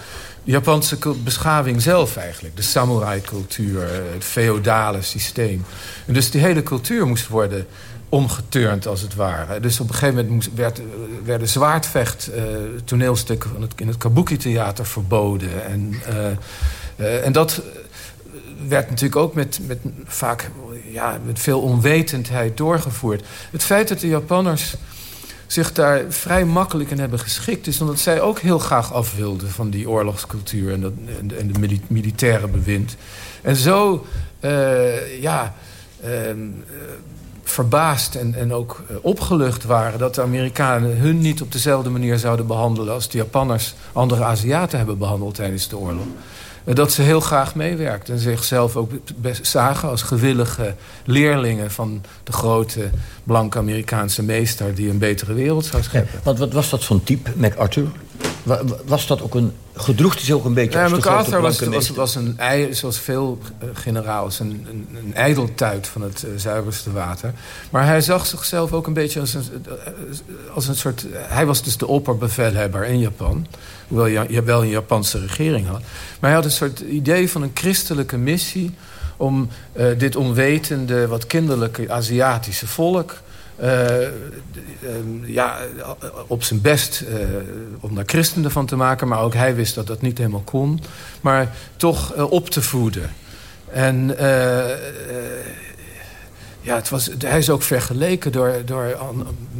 Japanse beschaving zelf eigenlijk. De samurai-cultuur, het feodale systeem. En dus die hele cultuur moest worden omgeturnd als het ware. Dus op een gegeven moment werd, werden zwaardvecht uh, toneelstukken van het, in het Kabuki-theater verboden. En, en dat werd natuurlijk ook met, met vaak ja, met veel onwetendheid doorgevoerd. Het feit dat de Japanners zich daar vrij makkelijk in hebben geschikt... is omdat zij ook heel graag af wilden van die oorlogscultuur... en, dat, en, de, militaire bewind. En zo, uh, ja... Uh, verbaasd en, en ook uh, opgelucht waren... dat de Amerikanen hun niet op dezelfde manier zouden behandelen... als de Japanners andere Aziaten hebben behandeld tijdens de oorlog dat ze heel graag meewerkten. En zichzelf ook zagen als gewillige leerlingen... van de grote blanke Amerikaanse meester... die een betere wereld zou scheppen. Ja, wat was dat zo'n type, MacArthur? Was dat ook een... Gedroeg hij zich ook een beetje ja, MacArthur was, was, was, een, zoals veel uh, generaals... een, een, een ijdeltuit van het uh, zuiverste water. Maar hij zag zichzelf ook een beetje als een, als een soort... hij was dus de opperbevelhebber in Japan... hoewel je wel een Japanse regering had. Maar hij had een soort idee van een christelijke missie... om dit onwetende, wat kinderlijke Aziatische volk uh, ja, op zijn best om daar christenen van te maken. Maar ook hij wist dat dat niet helemaal kon. Maar toch op te voeden. En ja, het was, hij is ook vergeleken door, door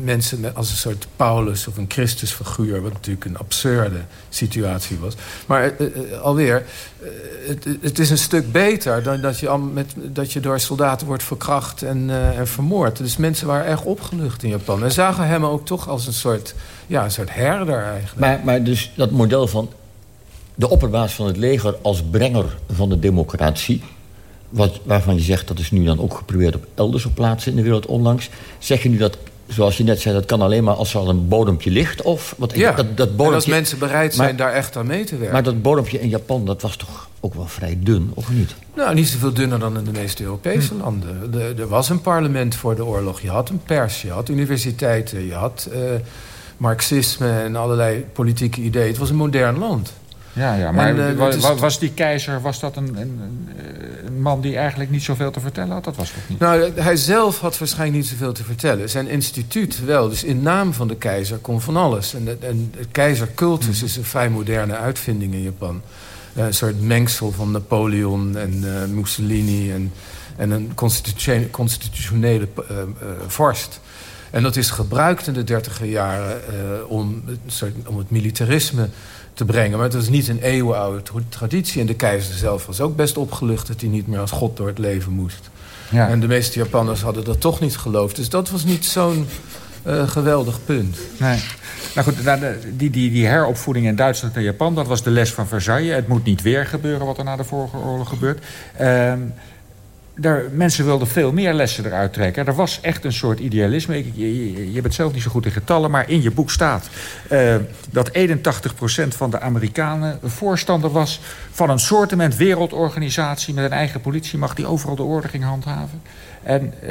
mensen als een soort Paulus of een Christusfiguur. Wat natuurlijk een absurde situatie was. Maar uh, alweer, uh, het, het, is een stuk beter dan dat je, met, dat je door soldaten wordt verkracht en, en vermoord. Dus mensen waren erg opgelucht in Japan. En zagen hem ook toch als een soort, ja, een soort herder eigenlijk. Maar, maar dus dat model van de opperbaas van het leger als brenger van de democratie wat, waarvan je zegt dat is nu dan ook geprobeerd op elders op plaatsen in de wereld onlangs. Zeg je nu dat, zoals je net zei, dat kan alleen maar als er al een bodempje ligt? Of, wat, ja, dat, dat bodempje, en als mensen bereid zijn daar echt aan mee te werken. Maar dat bodempje in Japan, dat was toch ook wel vrij dun, of niet? Nou, niet zoveel dunner dan in de meeste Europese hm. landen. De, er was een parlement voor de oorlog, je had een pers, je had universiteiten... je had uh, marxisme en allerlei politieke ideeën. Het was een modern land. Ja, ja maar en, uh, was, was, die keizer was dat een, een, een, man die eigenlijk niet zoveel te vertellen had? Dat was toch niet? Nou, hij zelf had waarschijnlijk niet zoveel te vertellen. Zijn instituut wel. Dus in naam van de keizer kon van alles. En, en de keizercultus mm. is een vrij moderne uitvinding in Japan. een soort mengsel van Napoleon en Mussolini... en, en een constitutionele, constitutionele vorst. En dat is gebruikt in de dertiger jaren om, om het militarisme te brengen. Maar het was niet een eeuwenoude traditie. En de keizer zelf was ook best opgelucht... dat hij niet meer als god door het leven moest. Ja. En de meeste Japanners hadden dat toch niet geloofd. Dus dat was niet zo'n uh, geweldig punt. Nee. Nou goed, die, die, die heropvoeding in Duitsland en Japan... dat was de les van Versailles. Het moet niet weer gebeuren wat er na de vorige oorlog gebeurt. Uh, mensen wilden veel meer lessen eruit trekken. Er was echt een soort idealisme. Je, hebt het zelf niet zo goed in getallen, maar in je boek staat... Uh, dat 81% van de Amerikanen voorstander was... van een soortement wereldorganisatie met een eigen politiemacht... die overal de orde ging handhaven. En uh,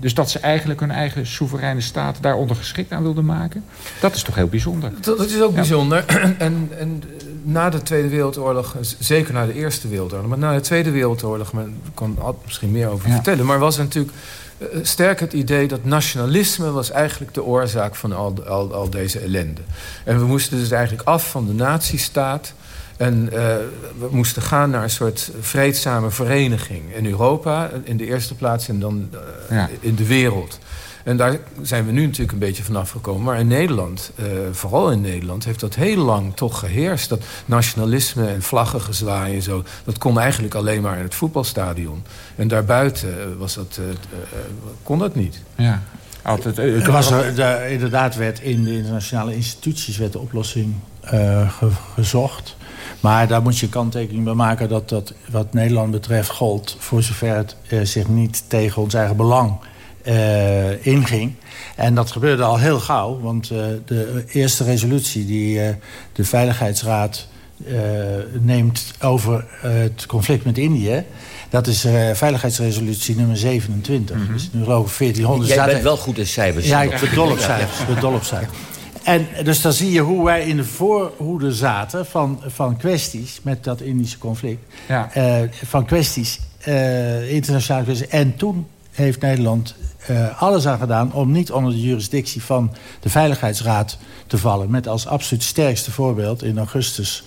dus dat ze eigenlijk hun eigen soevereine staat daaronder geschikt aan wilden maken. Dat is toch heel bijzonder. Dat, dat is ook bijzonder. [CLEARS THROAT] en, en na de Tweede Wereldoorlog, zeker na de Eerste Wereldoorlog... maar na de Tweede Wereldoorlog, men kon er misschien meer over vertellen... maar was er natuurlijk uh, sterk het idee dat nationalisme... was eigenlijk de oorzaak van al, al, al deze ellende. En we moesten dus eigenlijk af van de nazistaat... En uh, we moesten gaan naar een soort vreedzame vereniging in Europa in de eerste plaats en dan uh, ja. in de wereld. En daar zijn we nu natuurlijk een beetje vanaf gekomen. Maar in Nederland, uh, vooral in Nederland, heeft dat heel lang toch geheerst. Dat nationalisme en vlaggengezwaai en zo, dat kon eigenlijk alleen maar in het voetbalstadion. En daarbuiten was dat, kon dat niet. Ja. Altijd, het was er, de, inderdaad werd in de internationale instituties werd de oplossing ge, gezocht. Maar daar moet je kanttekening bij maken dat dat wat Nederland betreft gold... voor zover het uh, zich niet tegen ons eigen belang uh, inging. En dat gebeurde al heel gauw, want uh, de eerste resolutie die de Veiligheidsraad neemt over het conflict met Indië... Dat is uh, veiligheidsresolutie nummer 27. Mm -hmm. Dus nu geloof ik 1400. Jij bent wel goed in cijfers. Ja, ik ben dol op cijfers. En dus dan zie je hoe wij in de voorhoede zaten van, van kwesties met dat Indische conflict. Ja. Uh, van kwesties, uh, internationale kwesties. En toen heeft Nederland uh, alles aan gedaan om niet onder de jurisdictie van de Veiligheidsraad te vallen. Met als absoluut sterkste voorbeeld in augustus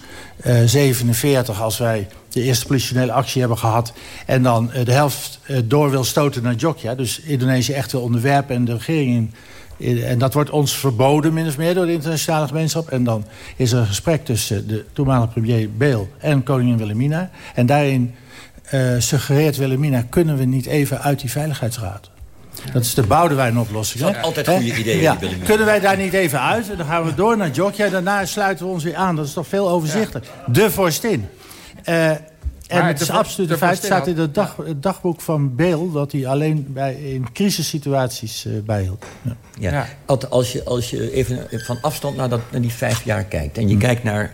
47 als wij de eerste politionele actie hebben gehad... en dan de helft door wil stoten naar Jogja. Dus Indonesië echt wil onderwerpen en de regering in en dat wordt ons verboden, min of meer, door de internationale gemeenschap. En dan is er een gesprek tussen de toenmalige premier Beel en koningin Wilhelmina. En daarin uh, suggereert Wilhelmina... kunnen we niet even uit die veiligheidsraad? Dat is de Boudewijn-oplossing. Dat altijd goede ideeën. Ja. Kunnen wij daar niet even uit? En dan gaan we door naar Jokja. Daarna sluiten we ons weer aan. Dat is toch veel overzichtelijk. Ja. De vorstin. Uh, en het is absoluut een feit. Het staat in het, dag, het, dagboek van Beel... dat hij alleen bij, in crisissituaties uh, bijhield. Ja. ja. Als, je, als je even van afstand naar, dat, naar die vijf jaar kijkt... en je mm. kijkt naar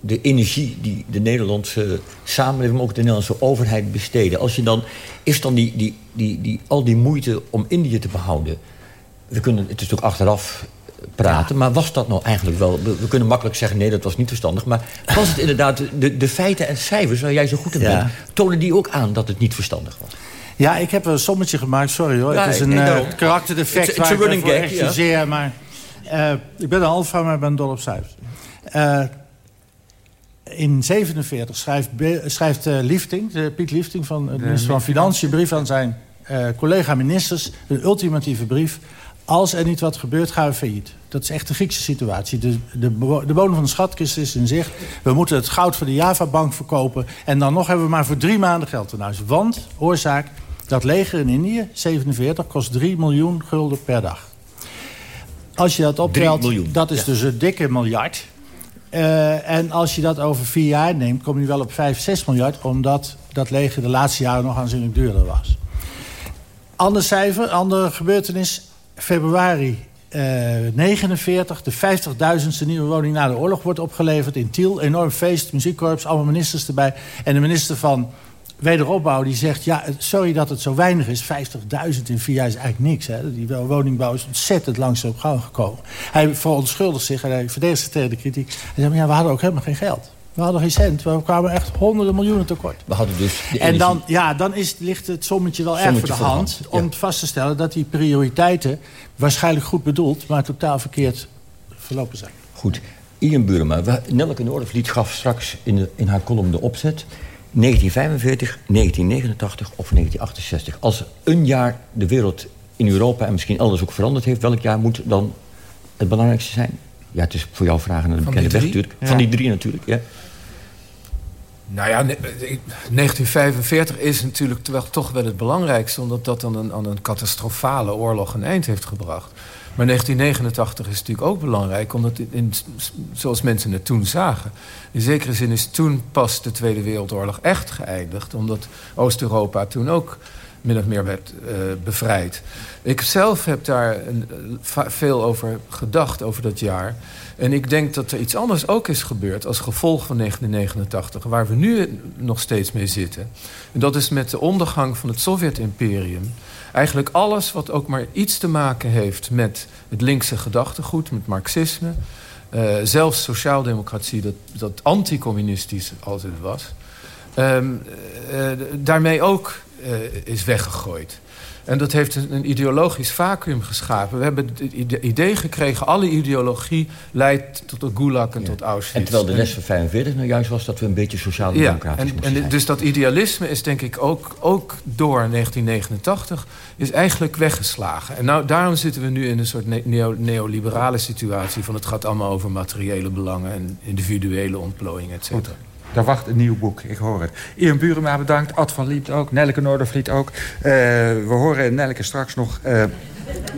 de energie die de Nederlandse samenleving... maar ook de Nederlandse overheid besteden... Als je dan, is dan die, die, die, die, al die moeite om Indië te behouden... We kunnen, het is ook achteraf praten. Maar was dat nou eigenlijk wel... We, kunnen makkelijk zeggen, nee, dat was niet verstandig. Maar was het inderdaad... De, de feiten en cijfers waar jij zo goed in bent... tonen die ook aan dat het niet niet was? Ja, ik heb een sommetje gemaakt, sorry hoor. het is een nee, uh, karakterdefect waar ik running gag. Ja. Maar uh, ik ben een alfa, maar ik ben dol op cijfers. Uh, in 47 schrijft, schrijft uh, Liefting, de Piet Liefting van de minister van Financiën... brief aan zijn collega-ministers, een ultimatieve brief als er niet wat gebeurt, gaan we failliet. Dat is echt een Griekse situatie. De, de, de bodem van de schatkist is in zicht. We moeten het goud voor de Java-bank verkopen. En dan nog hebben we maar voor drie maanden geld in huis. Want, oorzaak, dat leger in Indië, 47, kost 3 miljoen gulden per dag. Als je dat optelt, dat is dus een dikke miljard. Uh, en als je dat over vier jaar neemt, kom je wel op 5, 6 miljard... omdat dat leger de laatste jaren nog aanzienlijk duurder was. Ander cijfer, andere gebeurtenis februari uh, eh, 49 de 50.000ste nieuwe woning na de oorlog wordt opgeleverd in Tiel. Enorm feest, muziekkorps, allemaal ministers erbij. En de minister van Wederopbouw die zegt... ja, sorry dat het zo weinig is. 50.000 in vier jaar is eigenlijk niks. Hè. Die woningbouw is ontzettend langzaam op gang gekomen. Hij verontschuldigt zich en hij verdedigt zich tegen de kritiek. Hij zegt, maar ja, we hadden ook helemaal geen geld. We hadden geen cent. We kwamen echt honderden miljoenen tekort. We hadden dus en dan, ja, dan is, ligt het sommetje wel erg voor de hand... om vast te stellen dat die prioriteiten waarschijnlijk goed bedoeld... maar totaal verkeerd verlopen zijn. Goed. Ian Burema. We- Nelke Noordervliet gaf straks in, de, in haar column de opzet... 1945, 1989 of 1968. Als een jaar de wereld in Europa en misschien elders ook veranderd heeft... welk jaar moet dan het belangrijkste zijn? Ja, het is voor jou vragen naar de bekende weg natuurlijk. Ja. Van die drie natuurlijk, ja. Nou ja, ne- eh, 1945 is natuurlijk toch wel het belangrijkste... omdat dat dan een, aan een catastrofale oorlog een eind heeft gebracht. Maar 1989 is natuurlijk ook belangrijk... omdat in- zoals mensen het toen zagen... in zekere zin is toen pas de Tweede Wereldoorlog echt geëindigd... omdat Oost-Europa toen ook min of meer werd eh, bevrijd. Ik zelf heb daar eh, veel over gedacht, over dat jaar... En ik denk dat er iets anders ook is gebeurd als gevolg van 1989, waar we nu nog steeds mee zitten. En dat is met de ondergang van het Sovjet-imperium. Eigenlijk alles wat ook maar iets te maken heeft met het linkse gedachtegoed, met marxisme, eh, zelfs sociaaldemocratie, dat, dat anticommunistisch altijd was, ehm, eh, daarmee ook is weggegooid. En dat heeft een, ideologisch vacuüm geschapen. We hebben het ide- idee gekregen... alle ideologie leidt tot de gulag en tot Auschwitz. En terwijl de les van 45 nou juist was dat we een beetje sociaal ja, democratisch en, moesten en zijn. dus dat idealisme is denk ik ook, ook door 1989 is eigenlijk weggeslagen. En nou, daarom zitten we nu in een soort ne- neo- neoliberale situatie... van het gaat allemaal over materiële belangen... en individuele ontplooiing, et cetera. Daar wacht een nieuw boek, ik hoor het. Ian Burema bedankt, Ad van Liept ook, Nelleke Noordervliet ook. Eh, we horen Nelleke straks nog eh,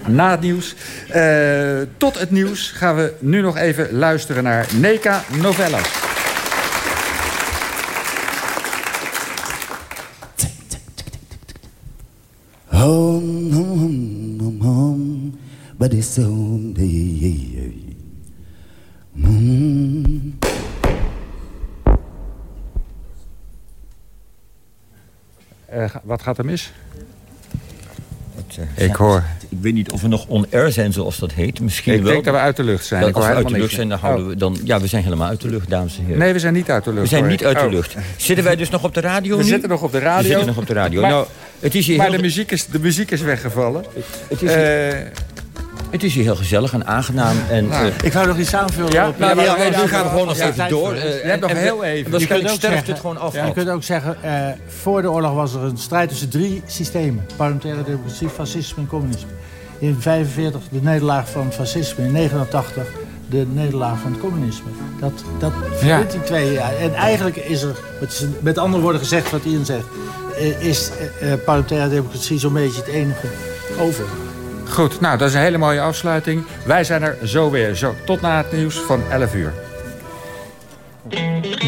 na het nieuws. Eh, tot het nieuws gaan we nu nog even luisteren naar Neka Novellas. But it's. Eh, wat gaat er mis? Het, eh, Ik hoor. Ik weet niet of we nog on-air zijn, zoals dat heet. Misschien Ik wel. denk dat we uit de lucht zijn. Dat Ik als we uit de lucht zijn, dan houden we dan... Ja, we zijn helemaal uit de lucht, dames en heren. Nee, we zijn niet uit de lucht. We zijn niet uit de Oh. lucht. Zitten wij dus nog op de radio We nu? zitten nog op de radio. We zitten nog op de radio. Maar, nou, het is hier maar heel... de, muziek is, de muziek is weggevallen. Het is Eh, hier- Het is hier heel gezellig en aangenaam. En, Nou, eh, ik wou nog iets aanvullen. Ja, op- nou, Ja, ja, ja, nu ja, gaan we gewoon nog ja, even door. Je hebt nog heel en- even. Waarschijnlijk sterft het gewoon af. Ja, je kunt ook zeggen, eh, voor de oorlog was er een strijd tussen drie systemen. Parlementaire democratie, fascisme en communisme. In 45 de nederlaag van het fascisme, in 89 de nederlaag van het communisme. Dat, dat verbindt die twee. Ja. En eigenlijk is er, met andere woorden gezegd wat Ian zegt... is parlementaire democratie zo'n beetje het enige over. Goed, nou, dat is een hele mooie afsluiting. Wij zijn er zo weer. Zo, tot na het nieuws van 11 uur.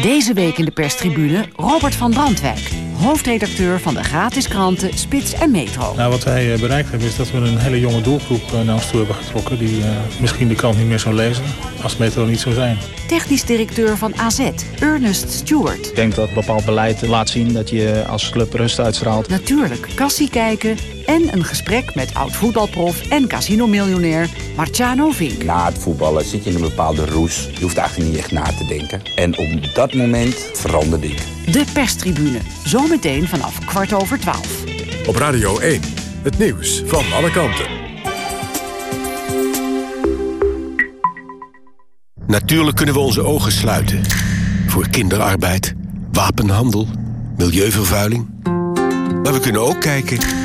Deze week in de perstribune Robert van Brandwijk, hoofdredacteur van de gratis kranten Spits en Metro. Nou, wat wij eh, bereikt hebben is dat we een hele jonge doelgroep eh, naar ons toe hebben getrokken... die eh, misschien de krant niet meer zou lezen als Metro niet zou zijn. Technisch directeur van AZ, Ernest Stewart. Ik denk dat bepaald beleid laat zien dat je als club rust uitstraalt. Natuurlijk kassie kijken en een gesprek met oud-voetbalprof en casinomiljonair Marciano Vink. Na het voetballen zit je in een bepaalde roes. Je hoeft eigenlijk niet echt na te denken. En op dat moment veranderde ik. De perstribune, zometeen vanaf kwart over twaalf. Op Radio 1, het nieuws van alle kanten. Natuurlijk kunnen we onze ogen sluiten. Voor kinderarbeid, wapenhandel, milieuvervuiling. Maar we kunnen ook kijken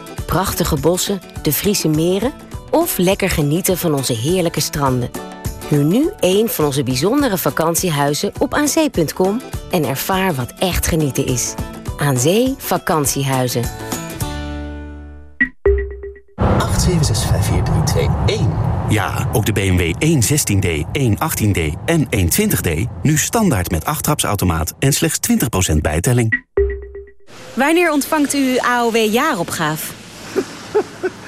Prachtige bossen, de Friese meren... of lekker genieten van onze heerlijke stranden. Huur nu een van onze bijzondere vakantiehuizen op aanzee.com en ervaar wat echt genieten is. Aan Zee Vakantiehuizen. 8765431. Ja, ook de BMW 116D, 118D en 120D nu standaard met 8 en slechts 20% bijtelling. Wanneer ontvangt u AOW-jaaropgave?